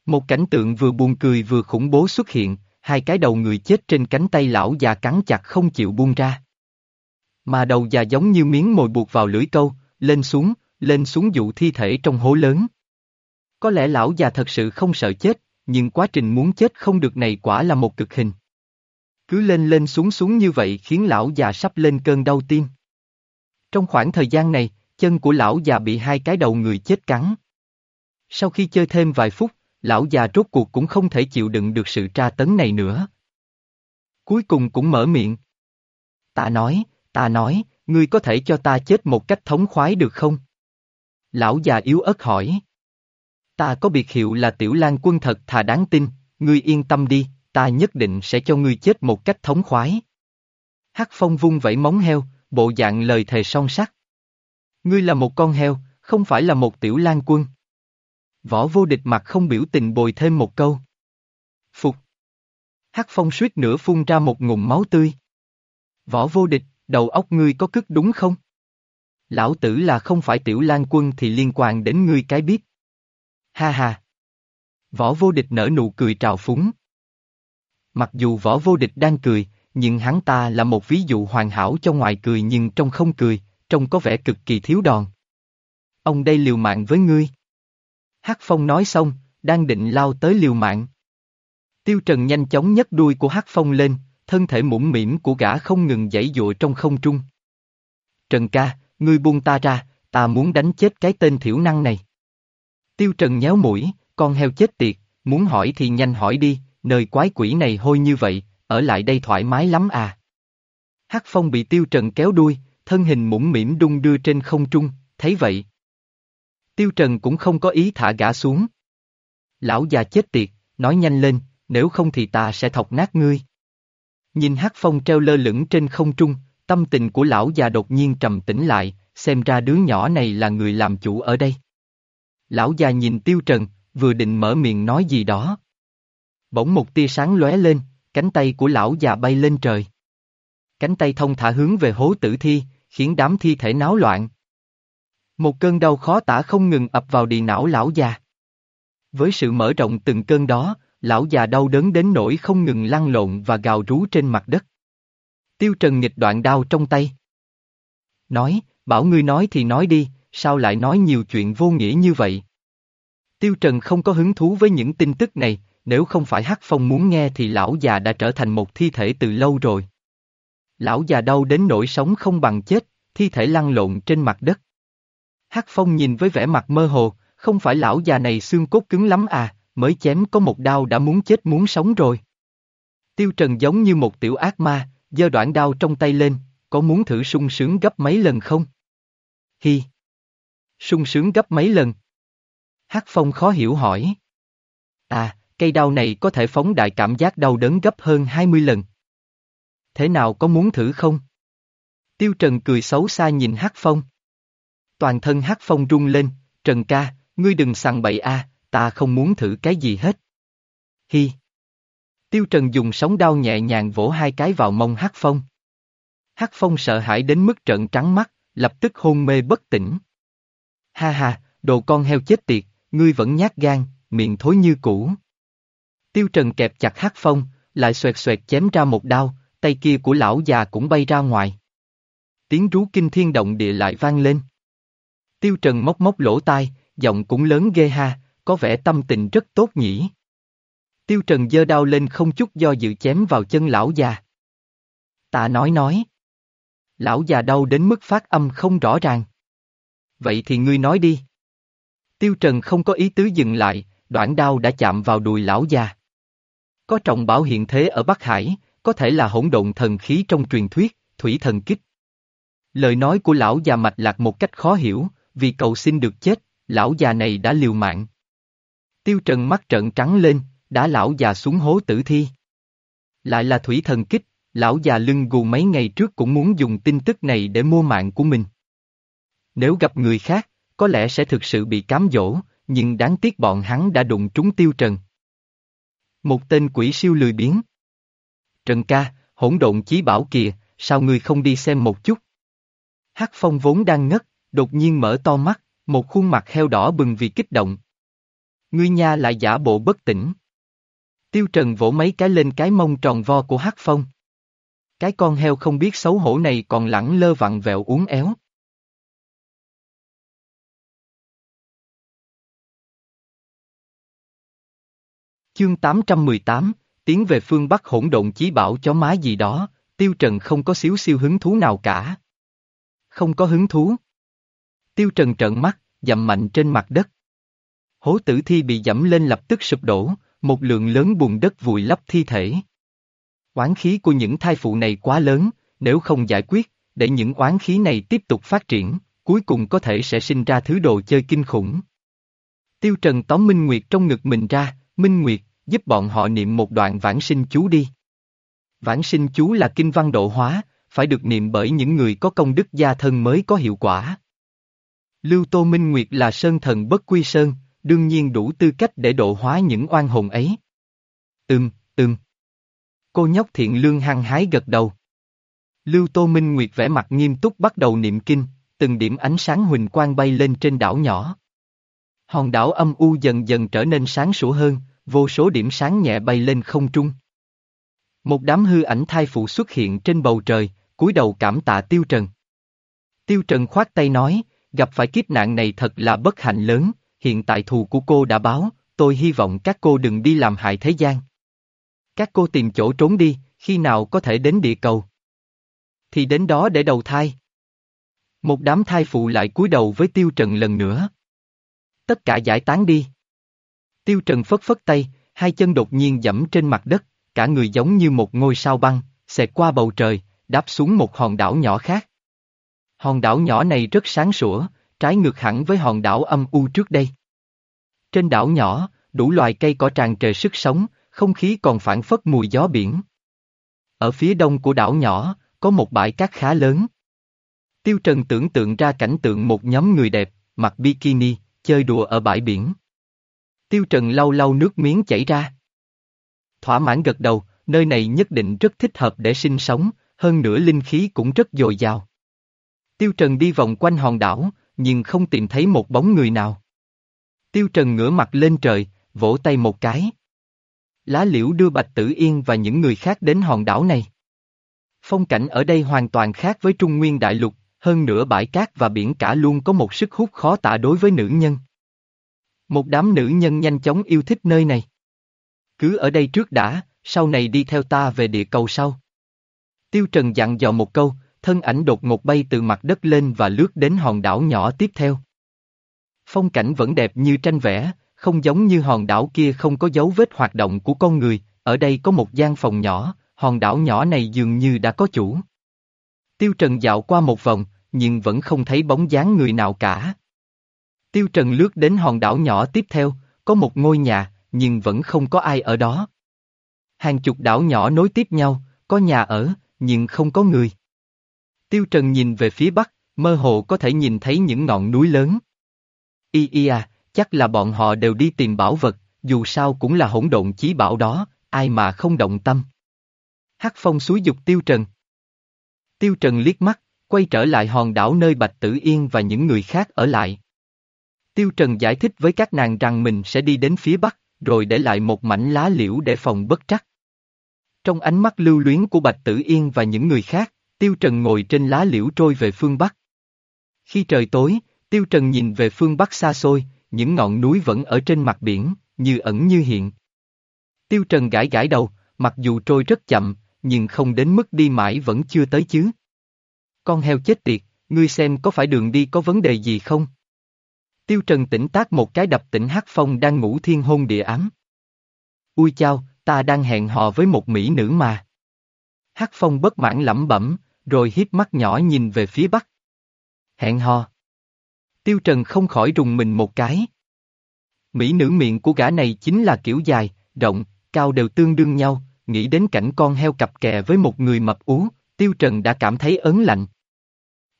Một cảnh tượng vừa buồn cười vừa khủng bố xuất hiện, hai cái đầu người chết trên cánh tay lão già cắn chặt không chịu buông ra. Mà đầu già giống như miếng mồi buộc vào lưỡi câu, lên xuống, lên xuống dụ thi thể trong hố lớn. Có lẽ lão già thật sự không sợ chết, nhưng quá trình muốn chết không được này quả là một cực hình. Cứ lên lên xuống xuống như vậy khiến lão già sắp lên cơn đau tim. Trong khoảng thời gian này, chân của lão già bị hai cái đầu người chết cắn. Sau khi chơi thêm vài phút, lão già rốt cuộc cũng không thể chịu đựng được sự tra tấn này nữa. Cuối cùng cũng mở miệng. Ta nói, ta nói, ngươi có thể cho ta chết một cách thống khoái được không? Lão già yếu ớt hỏi. Ta có biệt hiệu là Tiểu Lan quân thật thà đáng tin, ngươi yên tâm đi, ta nhất định sẽ cho ngươi chết một cách thống khoái. Hắc Phong vung vẩy móng heo, bộ dạng lời thề song sắt. Ngươi là một con heo, không phải là một Tiểu Lan quân. Võ vô địch mặt không biểu tình bồi thêm một câu. Phục. Hắc Phong suýt nữa phun ra một ngụm máu tươi. Võ vô địch, đầu óc ngươi có cức đúng không? Lão tử là không phải Tiểu Lan quân thì liên quan đến ngươi cái biết. Ha ha. Võ vô địch nở nụ cười trào phúng. Mặc dù võ vô địch đang cười, nhưng hắn ta là một ví dụ hoàn hảo cho ngoài cười nhưng trong không cười, trông có vẻ cực kỳ thiếu đòn. Ông đây liều mạng với ngươi. Hắc Phong nói xong, đang định lao tới liều mạng. Tiêu Trần nhanh chóng nhấc đuôi của Hắc Phong lên, thân thể mũm mỉm của gã không ngừng giãy dụa trong không trung. Trần ca, ngươi buông ta ra, ta muốn đánh chết cái tên thiểu năng này. Tiêu Trần nhéo mũi, con heo chết tiệt, muốn hỏi thì nhanh hỏi đi, nơi quái quỷ này hôi như vậy, ở lại đây thoải mái lắm à. Hắc Phong bị Tiêu Trần kéo đuôi, thân hình mũm mỉm đung đưa trên không trung, thấy vậy. Tiêu Trần cũng không có ý thả gã xuống. Lão già chết tiệt, nói nhanh lên, nếu không thì ta sẽ thọc nát ngươi. Nhìn Hắc Phong treo lơ lửng trên không trung, tâm tình của lão già đột nhiên trầm tĩnh lại, xem ra đứa nhỏ này là người làm chủ ở đây. Lão già nhìn Tiêu Trần, vừa định mở miệng nói gì đó. Bỗng một tia sáng lóe lên, cánh tay của lão già bay lên trời. Cánh tay thông thả hướng về hố tử thi, khiến đám thi thể náo loạn. Một cơn đau khó tả không ngừng ập vào đi não lão già. Với sự mở rộng từng cơn đó, lão già đau đớn đến nỗi không ngừng lăn lộn và gào rú trên mặt đất. Tiêu Trần nghịch đoạn đao trong tay. Nói, bảo ngươi nói thì nói đi, sao lại nói nhiều chuyện vô nghĩa như vậy? Tiêu Trần không có hứng thú với những tin tức này, nếu không phải Hắc Phong muốn nghe thì lão già đã trở thành một thi thể từ lâu rồi. Lão già đau đến nỗi sống không bằng chết, thi thể lăn lộn trên mặt đất. Hắc Phong nhìn với vẻ mặt mơ hồ, không phải lão già này xương cốt cứng lắm à, mới chém có một đao đã muốn chết muốn sống rồi. Tiêu Trần giống như một tiểu ác ma, giơ đoạn đao trong tay lên, có muốn thử sung sướng gấp mấy lần không? Hi! Sung sướng gấp mấy lần? Hắc Phong khó hiểu hỏi. À, cây đao này có thể phóng đại cảm giác đau đớn gấp hơn 20 lần. Thế nào có muốn thử không? Tiêu Trần cười xấu xa nhìn Hắc Phong. Toàn thân Hắc Phong rung lên, Trần ca, ngươi đừng sằng bậy a, ta không muốn thử cái gì hết. Hi. Tiêu Trần dùng sóng đao nhẹ nhàng vỗ hai cái vào mông Hắc Phong. Hắc Phong sợ hãi đến mức trợn trắng mắt, lập tức hôn mê bất tỉnh. Ha ha, đồ con heo chết tiệt, ngươi vẫn nhát gan, miệng thối như cũ. Tiêu Trần kẹp chặt Hắc Phong, lại xoẹt xoẹt chém ra một đao, tay kia của lão già cũng bay ra ngoài. Tiếng rú kinh thiên động địa lại vang lên. Tiêu Trần móc móc lỗ tai, giọng cũng lớn ghê ha, có vẻ tâm tình rất tốt nhỉ. Tiêu Trần giơ đao lên không chút do dự chém vào chân lão già. Tạ nói nói. Lão già đau đến mức phát âm không rõ ràng. Vậy thì ngươi nói đi. Tiêu Trần không có ý tứ dừng lại, đoạn đao đã chạm vào đùi lão già. Có trọng bảo hiện thế ở Bắc Hải, có thể là hỗn độn thần khí trong truyền thuyết, thủy thần kích. Lời nói của lão già mạch lạc một cách khó hiểu, vì cầu xin được chết, lão già này đã liều mạng. Tiêu Trần mắt trợn trắng lên, đã lão già xuống hố tử thi. Lại là thủy thần kích, lão già lưng gù mấy ngày trước cũng muốn dùng tin tức này để mua mạng của mình. Nếu gặp người khác, có lẽ sẽ thực sự bị cám dỗ, nhưng đáng tiếc bọn hắn đã đụng trúng tiêu trần. Một tên quỷ siêu lười biếng. Trần ca, hỗn độn chí bảo kìa, sao ngươi không đi xem một chút? Hắc phong vốn đang ngất, đột nhiên mở to mắt, một khuôn mặt heo đỏ bừng vì kích động. Ngươi nha lại giả bộ bất tỉnh. Tiêu Trần vỗ mấy cái lên cái mông tròn vo của Hắc Phong. Cái con heo không biết xấu hổ này còn lẳng lơ vặn vẹo uốn éo. Chương 818, tiến về phương Bắc hỗn độn chí bảo chó má gì đó, Tiêu Trần không có xíu siêu hứng thú nào cả. Không có hứng thú. Tiêu Trần trợn mắt, dậm mạnh trên mặt đất. Hố tử thi bị dẫm lên lập tức sụp đổ, một lượng lớn bùn đất vùi lấp thi thể. Oán khí của những thai phụ này quá lớn, nếu không giải quyết, để những oán khí này tiếp tục phát triển, cuối cùng có thể sẽ sinh ra thứ đồ chơi kinh khủng. Tiêu Trần tóm Minh Nguyệt trong ngực mình ra, Minh Nguyệt, giúp bọn họ niệm một đoạn vãng sinh chú đi. Vãng sinh chú là kinh văn độ hóa, phải được niệm bởi những người có công đức gia thân mới có hiệu quả. Lưu Tô Minh Nguyệt là sơn thần bất quy sơn, đương nhiên đủ tư cách để độ hóa những oan hồn ấy. Ừm, ừm. Cô nhóc thiện lương hăng hái gật đầu. Lưu Tô Minh Nguyệt vẻ mặt nghiêm túc bắt đầu niệm kinh, từng điểm ánh sáng huỳnh quang bay lên trên đảo nhỏ. Hòn đảo âm u dần dần trở nên sáng sủa hơn, vô số điểm sáng nhẹ bay lên không trung. Một đám hư ảnh thai phụ xuất hiện trên bầu trời, cúi đầu cảm tạ Tiêu Trần. Tiêu Trần khoát tay nói, gặp phải kiếp nạn này thật là bất hạnh lớn, hiện tại thù của cô đã báo, tôi hy vọng các cô đừng đi làm hại thế gian. Các cô tìm chỗ trốn đi, khi nào có thể đến địa cầu. Thì đến đó để đầu thai. Một đám thai phụ lại cúi đầu với Tiêu Trần lần nữa. Tất cả giải tán đi. Tiêu Trần phất phất tay, hai chân đột nhiên dẫm trên mặt đất, cả người giống như một ngôi sao băng, xẹt qua bầu trời, đáp xuống một hòn đảo nhỏ khác. Hòn đảo nhỏ này rất sáng sủa, trái ngược hẳn với hòn đảo âm u trước đây. Trên đảo nhỏ, đủ loài cây cỏ tràn trề sức sống, không khí còn phản phất mùi gió biển. Ở phía đông của đảo nhỏ, có một bãi cát khá lớn. Tiêu Trần tưởng tượng ra cảnh tượng một nhóm người đẹp, mặc bikini, chơi đùa ở bãi biển. Tiêu Trần lau lau nước miếng chảy ra. Thỏa mãn gật đầu, nơi này nhất định rất thích hợp để sinh sống, hơn nữa linh khí cũng rất dồi dào. Tiêu Trần đi vòng quanh hòn đảo, nhưng không tìm thấy một bóng người nào. Tiêu Trần ngửa mặt lên trời, vỗ tay một cái. Lá liễu đưa Bạch Tử Yên và những người khác đến hòn đảo này. Phong cảnh ở đây hoàn toàn khác với Trung Nguyên Đại Lục, hơn nữa bãi cát và biển cả luôn có một sức hút khó tả đối với nữ nhân. Một đám nữ nhân nhanh chóng yêu thích nơi này. Cứ ở đây trước đã, sau này đi theo ta về địa cầu sau. Tiêu Trần dặn dò một câu, thân ảnh đột ngột bay từ mặt đất lên và lướt đến hòn đảo nhỏ tiếp theo. Phong cảnh vẫn đẹp như tranh vẽ, không giống như hòn đảo kia không có dấu vết hoạt động của con người, ở đây có một gian phòng nhỏ, hòn đảo nhỏ này dường như đã có chủ. Tiêu Trần dạo qua một vòng, nhưng vẫn không thấy bóng dáng người nào cả. Tiêu Trần lướt đến hòn đảo nhỏ tiếp theo, có một ngôi nhà, nhưng vẫn không có ai ở đó. Hàng chục đảo nhỏ nối tiếp nhau, có nhà ở, nhưng không có người. Tiêu Trần nhìn về phía bắc, mơ hồ có thể nhìn thấy những ngọn núi lớn. Y y à, chắc là bọn họ đều đi tìm bảo vật, dù sao cũng là hỗn độn chí bảo đó, ai mà không động tâm. Hắc Phong suối dục Tiêu Trần. Tiêu Trần liếc mắt, quay trở lại hòn đảo nơi Bạch Tử Yên và những người khác ở lại. Tiêu Trần giải thích với các nàng rằng mình sẽ đi đến phía Bắc, rồi để lại một mảnh lá liễu để phòng bất trắc. Trong ánh mắt lưu luyến của Bạch Tử Yên và những người khác, Tiêu Trần ngồi trên lá liễu trôi về phương Bắc. Khi trời tối, Tiêu Trần nhìn về phương Bắc xa xôi, những ngọn núi vẫn ở trên mặt biển, như ẩn như hiện. Tiêu Trần gãi gãi đầu, mặc dù trôi rất chậm, nhưng không đến mức đi mãi vẫn chưa tới chứ. Con heo chết tiệt, ngươi xem có phải đường đi có vấn đề gì không? Tiêu Trần tỉnh tác một cái đập tỉnh Hắc Phong đang ngủ thiên hôn địa ám. Ui chao, ta đang hẹn hò với một mỹ nữ mà. Hắc Phong bất mãn lẩm bẩm, rồi hiếp mắt nhỏ nhìn về phía bắc. Hẹn hò. Tiêu Trần không khỏi rùng mình một cái. Mỹ nữ miệng của gã này chính là kiểu dài, rộng, cao đều tương đương nhau, nghĩ đến cảnh con heo cặp kè với một người mập ú, Tiêu Trần đã cảm thấy ớn lạnh.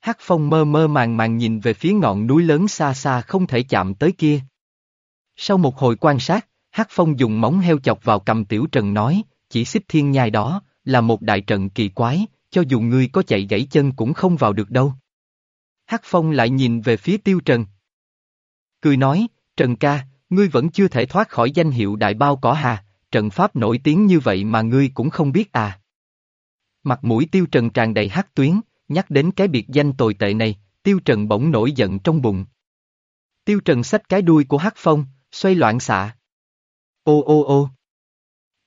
Hắc Phong mơ mơ màng màng nhìn về phía ngọn núi lớn xa xa không thể chạm tới kia. Sau một hồi quan sát, Hắc Phong dùng móng heo chọc vào cầm Tiểu Trần nói, chỉ xích thiên nhai đó, là một đại trận kỳ quái, cho dù ngươi có chạy gãy chân cũng không vào được đâu. Hắc Phong lại nhìn về phía Tiêu Trần. Cười nói, Trần ca, ngươi vẫn chưa thể thoát khỏi danh hiệu đại bao cỏ hà, trận pháp nổi tiếng như vậy mà ngươi cũng không biết à. Mặt mũi Tiêu Trần tràn đầy hắc tuyến, nhắc đến cái biệt danh tồi tệ này, Tiêu Trần bỗng nổi giận trong bụng. Tiêu Trần xách cái đuôi của Hắc Phong, xoay loạn xạ. Ô ô ô.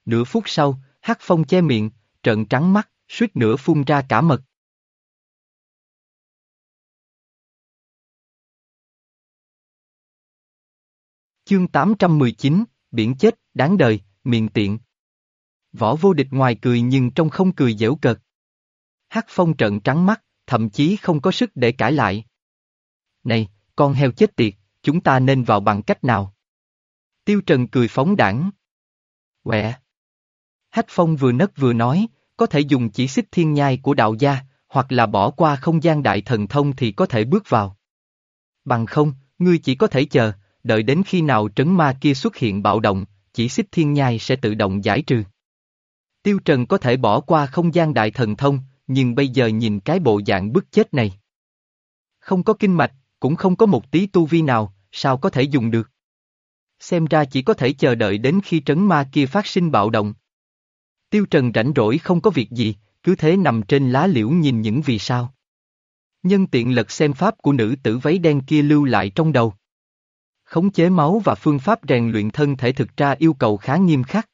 Nửa phút sau, Hắc Phong che miệng, trợn trắng mắt, suýt nữa phun ra cả mật. Chương 819, biển chết, đáng đời, miền tiện. Võ vô địch ngoài cười nhưng trong không cười dễu cợt. Hát phong trận trắng mắt, thậm chí không có sức để cãi lại. Này, con heo chết tiệt, chúng ta nên vào bằng cách nào? Tiêu Trần cười phóng đảng. Quẹ. Hát phong vừa nấc vừa nói, có thể dùng chỉ xích thiên nhai của đạo gia, hoặc là bỏ qua không gian đại thần thông thì có thể bước vào. Bằng không, ngươi chỉ có thể chờ, đợi đến khi nào trấn ma kia xuất hiện bạo động, chỉ xích thiên nhai sẽ tự động giải trừ. Tiêu Trần có thể bỏ qua không gian đại thần thông, nhưng bây giờ nhìn cái bộ dạng bức chết này. Không có kinh mạch, cũng không có một tí tu vi nào, sao có thể dùng được. Xem ra chỉ có thể chờ đợi đến khi trấn ma kia phát sinh bạo động. Tiêu Trần rảnh rỗi không có việc gì, cứ thế nằm trên lá liễu nhìn những vì sao. Nhân tiện lật xem pháp của nữ tử váy đen kia lưu lại trong đầu. Khống chế máu và phương pháp rèn luyện thân thể thực ra yêu cầu khá nghiêm khắc.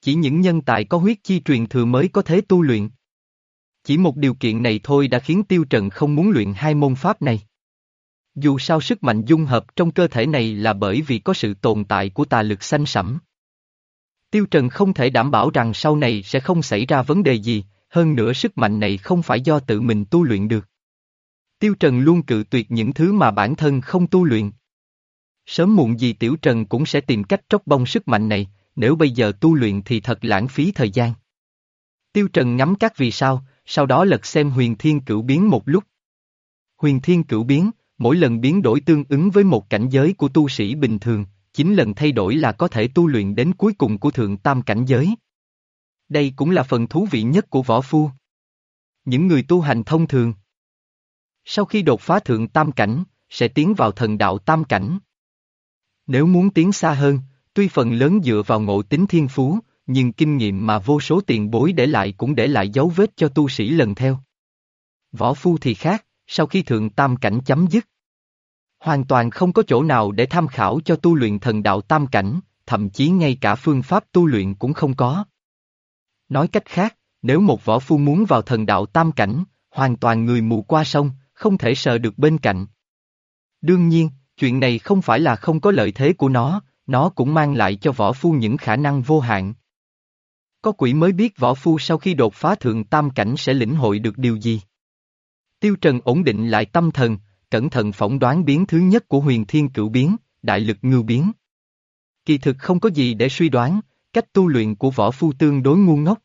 Chỉ những nhân tài có huyết chi truyền thừa mới có thể tu luyện. Chỉ một điều kiện này thôi đã khiến Tiêu Trần không muốn luyện hai môn pháp này. Dù sao sức mạnh dung hợp trong cơ thể này là bởi vì có sự tồn tại của tà lực xanh sẫm. Tiêu Trần không thể đảm bảo rằng sau này sẽ không xảy ra vấn đề gì, hơn nữa sức mạnh này không phải do tự mình tu luyện được. Tiêu Trần luôn cự tuyệt những thứ mà bản thân không tu luyện. Sớm muộn gì Tiểu Trần cũng sẽ tìm cách tróc bông sức mạnh này, nếu bây giờ tu luyện thì thật lãng phí thời gian. Tiêu Trần ngắm các vì sao, sau đó lật xem huyền thiên cửu biến một lúc. Huyền thiên cửu biến, mỗi lần biến đổi tương ứng với một cảnh giới của tu sĩ bình thường, chín lần thay đổi là có thể tu luyện đến cuối cùng của thượng tam cảnh giới. Đây cũng là phần thú vị nhất của võ phu. Những người tu hành thông thường. Sau khi đột phá thượng tam cảnh, sẽ tiến vào thần đạo tam cảnh. Nếu muốn tiến xa hơn, tuy phần lớn dựa vào ngộ tính thiên phú, nhưng kinh nghiệm mà vô số tiền bối để lại cũng để lại dấu vết cho tu sĩ lần theo. Võ phu thì khác, sau khi thượng tam cảnh chấm dứt. Hoàn toàn không có chỗ nào để tham khảo cho tu luyện thần đạo tam cảnh, thậm chí ngay cả phương pháp tu luyện cũng không có. Nói cách khác, nếu một võ phu muốn vào thần đạo tam cảnh, hoàn toàn người mù qua sông, không thể sờ được bên cạnh. Đương nhiên, chuyện này không phải là không có lợi thế của nó, nó cũng mang lại cho võ phu những khả năng vô hạn. Có quỷ mới biết võ phu sau khi đột phá thượng tam cảnh sẽ lĩnh hội được điều gì. Tiêu Trần ổn định lại tâm thần, cẩn thận phỏng đoán biến thứ nhất của huyền thiên cửu biến, đại lực ngưu biến. Kỳ thực không có gì để suy đoán, cách tu luyện của võ phu tương đối ngu ngốc.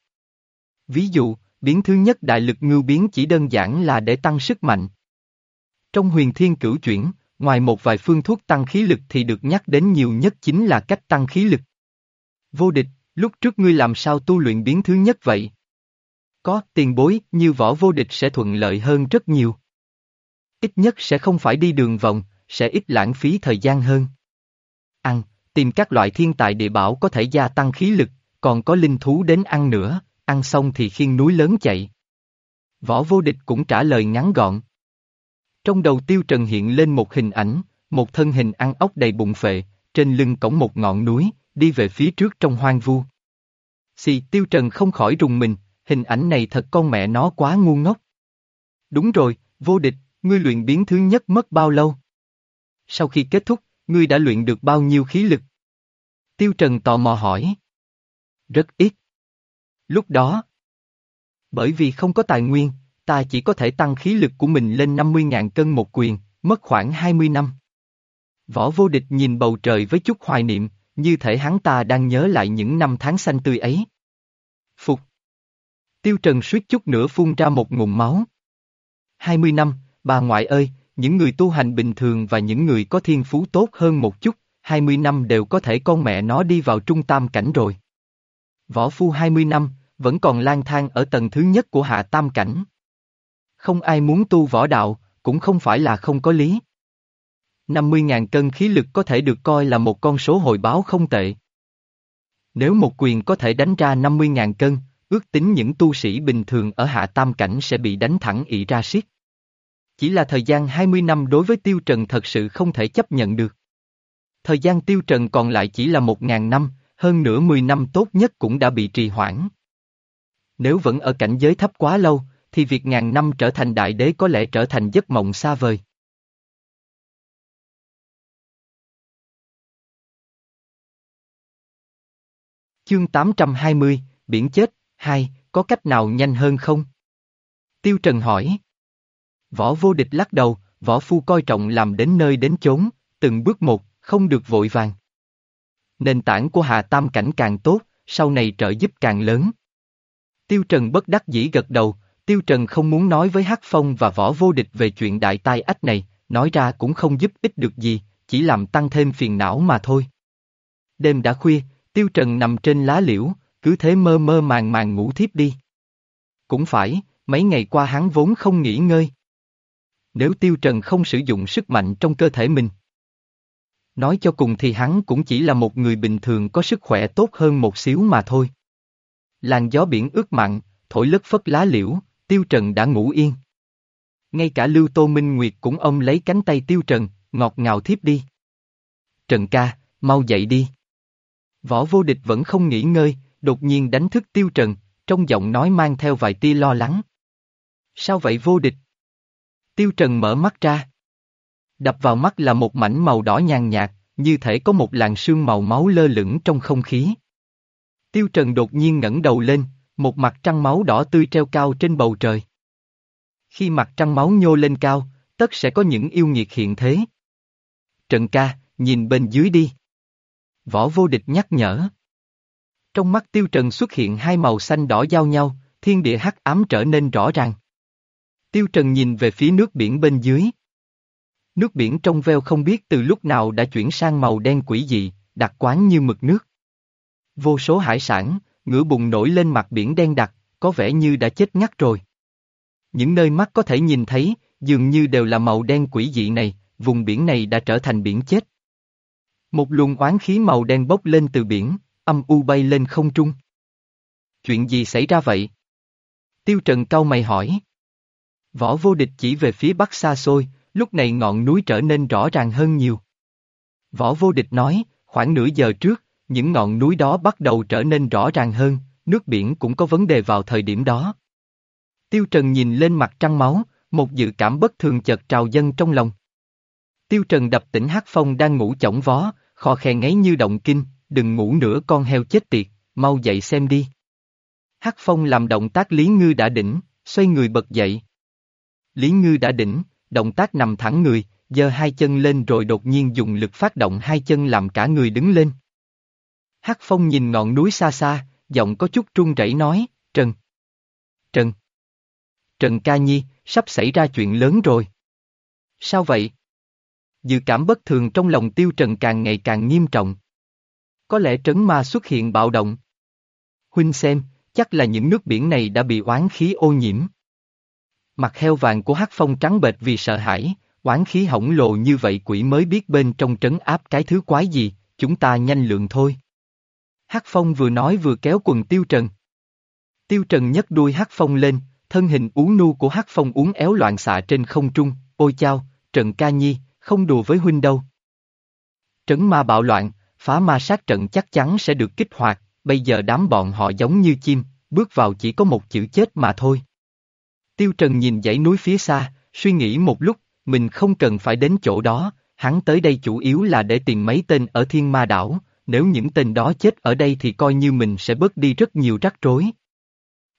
Ví dụ, biến thứ nhất đại lực ngưu biến chỉ đơn giản là để tăng sức mạnh. Trong huyền thiên cửu chuyển, ngoài một vài phương thuốc tăng khí lực thì được nhắc đến nhiều nhất chính là cách tăng khí lực. Vô địch, Lúc trước ngươi làm sao tu luyện biến thứ nhất vậy? Có, tiền bối, như võ vô địch sẽ thuận lợi hơn rất nhiều. Ít nhất sẽ không phải đi đường vòng, sẽ ít lãng phí thời gian hơn. Ăn, tìm các loại thiên tài địa bảo có thể gia tăng khí lực, còn có linh thú đến ăn nữa, ăn xong thì khiên núi lớn chạy. Võ vô địch cũng trả lời ngắn gọn. Trong đầu tiêu trần hiện lên một hình ảnh, một thân hình ăn ốc đầy bụng phệ, trên lưng cổng một ngọn núi, đi về phía trước trong hoang vu. Xì tiêu trần không khỏi rùng mình, hình ảnh này thật con mẹ nó quá ngu ngốc. Đúng rồi, vô địch, ngươi luyện biến thứ nhất mất bao lâu? Sau khi kết thúc, ngươi đã luyện được bao nhiêu khí lực? Tiêu Trần tò mò hỏi. Rất ít. Lúc đó, bởi vì không có tài nguyên, ta chỉ có thể tăng khí lực của mình lên 50.000 cân một quyền, mất khoảng 20 năm. Võ vô địch nhìn bầu trời với chút hoài niệm, như thể hắn ta đang nhớ lại những năm tháng xanh tươi ấy. Phục. Tiêu Trần suýt chút nữa phun ra một ngụm máu. 20 năm, bà ngoại ơi, những người tu hành bình thường và những người có thiên phú tốt hơn một chút, 20 năm đều có thể con mẹ nó đi vào trung tam cảnh rồi. Võ phu 20 năm, vẫn còn lang thang ở tầng thứ nhất của hạ tam cảnh. Không ai muốn tu võ đạo, cũng không phải là không có lý. 50.000 cân khí lực có thể được coi là một con số hồi báo không tệ. Nếu một quyền có thể đánh ra 50.000 cân, ước tính những tu sĩ bình thường ở hạ tam cảnh sẽ bị đánh thẳng ị ra siết. Chỉ là thời gian 20 năm đối với Tiêu Trần thật sự không thể chấp nhận được. Thời gian Tiêu Trần còn lại chỉ là 1.000 năm, hơn nửa 10 năm tốt nhất cũng đã bị trì hoãn. Nếu vẫn ở cảnh giới thấp quá lâu, thì việc ngàn năm trở thành đại đế có lẽ trở thành giấc mộng xa vời. Chương 820, Biển chết, 2, có cách nào nhanh hơn không? Tiêu Trần hỏi. Võ vô địch lắc đầu, võ phu coi trọng làm đến nơi đến chốn, từng bước một, không được vội vàng. Nền tảng của Hà Tam Cảnh càng tốt, sau này trợ giúp càng lớn. Tiêu Trần bất đắc dĩ gật đầu, Tiêu Trần không muốn nói với Hắc Phong và võ vô địch về chuyện đại tai ách này, nói ra cũng không giúp ích được gì, chỉ làm tăng thêm phiền não mà thôi. Đêm đã khuya, Tiêu Trần nằm trên lá liễu, cứ thế mơ mơ màng màng ngủ thiếp đi. Cũng phải, mấy ngày qua hắn vốn không nghỉ ngơi. Nếu Tiêu Trần không sử dụng sức mạnh trong cơ thể mình. Nói cho cùng thì hắn cũng chỉ là một người bình thường có sức khỏe tốt hơn một xíu mà thôi. Làn gió biển ướt mặn, thổi lất phất lá liễu, Tiêu Trần đã ngủ yên. Ngay cả Lưu Tô Minh Nguyệt cũng ôm lấy cánh tay Tiêu Trần, ngọt ngào thiếp đi. Trần ca, mau dậy đi. Võ vô địch vẫn không nghỉ ngơi, đột nhiên đánh thức Tiêu Trần, trong giọng nói mang theo vài tia lo lắng. Sao vậy vô địch? Tiêu Trần mở mắt ra. Đập vào mắt là một mảnh màu đỏ nhàn nhạt, như thể có một làn sương màu máu lơ lửng trong không khí. Tiêu Trần đột nhiên ngẩng đầu lên, một mặt trăng máu đỏ tươi treo cao trên bầu trời. Khi mặt trăng máu nhô lên cao, tất sẽ có những yêu nghiệt hiện thế. Trần ca, nhìn bên dưới đi. Võ vô địch nhắc nhở. Trong mắt tiêu trần xuất hiện hai màu xanh đỏ giao nhau, thiên địa hắc ám trở nên rõ ràng. Tiêu trần nhìn về phía nước biển bên dưới. Nước biển trong veo không biết từ lúc nào đã chuyển sang màu đen quỷ dị, đặc quán như mực nước. Vô số hải sản, ngửa bùng nổi lên mặt biển đen đặc, có vẻ như đã chết ngắt rồi. Những nơi mắt có thể nhìn thấy, dường như đều là màu đen quỷ dị này, vùng biển này đã trở thành biển chết. Một luồng oán khí màu đen bốc lên từ biển, âm u bay lên không trung. Chuyện gì xảy ra vậy? Tiêu Trần cau mày hỏi. Võ vô địch chỉ về phía bắc xa xôi, lúc này ngọn núi trở nên rõ ràng hơn nhiều. Võ vô địch nói, khoảng nửa giờ trước, những ngọn núi đó bắt đầu trở nên rõ ràng hơn, nước biển cũng có vấn đề vào thời điểm đó. Tiêu Trần nhìn lên mặt trăng máu, một dự cảm bất thường chợt trào dâng trong lòng. Tiêu Trần đập tỉnh Hắc Phong đang ngủ chổng vó, kho khè ngáy như động kinh, đừng ngủ nữa con heo chết tiệt, mau dậy xem đi. Hắc Phong làm động tác Lý Ngư đã đỉnh, xoay người bật dậy. Lý Ngư đã đỉnh, động tác nằm thẳng người, giơ hai chân lên rồi đột nhiên dùng lực phát động hai chân làm cả người đứng lên. Hắc Phong nhìn ngọn núi xa xa, giọng có chút trung rẩy nói, Trần. Trần. Trần Ca Nhi, sắp xảy ra chuyện lớn rồi. Sao vậy? Dự cảm bất thường trong lòng tiêu trần càng ngày càng nghiêm trọng. Có lẽ trấn ma xuất hiện bạo động. Huynh xem, chắc là những nước biển này đã bị oán khí ô nhiễm. Mặt heo vàng của Hắc Phong trắng bệch vì sợ hãi, oán khí hổng lộ như vậy quỷ mới biết bên trong trấn áp cái thứ quái gì, chúng ta nhanh lượng thôi. Hắc Phong vừa nói vừa kéo quần Tiêu Trần. Tiêu Trần nhấc đuôi Hắc Phong lên, thân hình uốn nu của Hắc Phong uốn éo loạn xạ trên không trung, ôi chao, Trần Ca Nhi, không đùa với huynh đâu. Trấn ma bạo loạn, phá ma sát trận chắc chắn sẽ được kích hoạt, bây giờ đám bọn họ giống như chim, bước vào chỉ có một chữ chết mà thôi. Tiêu Trần nhìn dãy núi phía xa, suy nghĩ một lúc, mình không cần phải đến chỗ đó, hắn tới đây chủ yếu là để tìm mấy tên ở thiên ma đảo, nếu những tên đó chết ở đây thì coi như mình sẽ bớt đi rất nhiều rắc rối.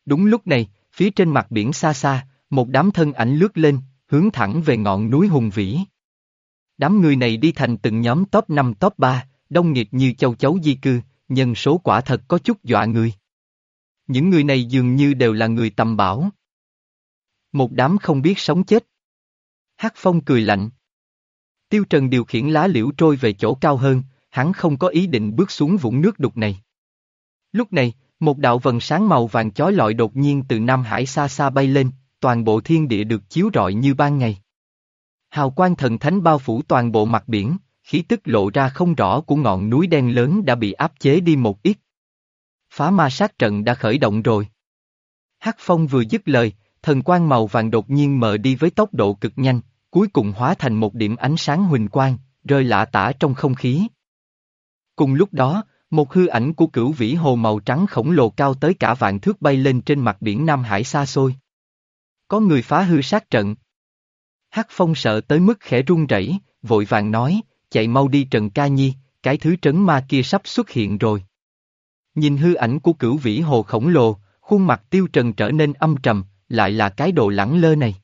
Đúng lúc này, phía trên mặt biển xa xa, một đám thân ảnh lướt lên, hướng thẳng về ngọn núi hùng vĩ. Đám người này đi thành từng nhóm top 5 top 3, đông nghịt như châu chấu di cư, nhân số quả thật có chút dọa người. Những người này dường như đều là người tầm bảo. Một đám không biết sống chết. Hắc Phong cười lạnh. Tiêu Trần điều khiển lá liễu trôi về chỗ cao hơn, hắn không có ý định bước xuống vũng nước đục này. Lúc này, một đạo vần sáng màu vàng chói lọi đột nhiên từ Nam Hải xa xa bay lên, toàn bộ thiên địa được chiếu rọi như ban ngày. Hào quang thần thánh bao phủ toàn bộ mặt biển, khí tức lộ ra không rõ của ngọn núi đen lớn đã bị áp chế đi một ít. Phá ma sát trận đã khởi động rồi. Hắc Phong vừa dứt lời, thần quang màu vàng đột nhiên mờ đi với tốc độ cực nhanh, cuối cùng hóa thành một điểm ánh sáng huỳnh quang, rơi lạ tả trong không khí. Cùng lúc đó, một hư ảnh của cửu vĩ hồ màu trắng khổng lồ cao tới cả vạn thước bay lên trên mặt biển Nam Hải xa xôi. Có người phá hư sát trận. Hắc Phong sợ tới mức khẽ run rẩy, vội vàng nói, chạy mau đi Trần Ca Nhi, cái thứ trấn ma kia sắp xuất hiện rồi. Nhìn hư ảnh của cửu vĩ hồ khổng lồ, khuôn mặt tiêu trần trở nên âm trầm, lại là cái đồ lẳng lơ này.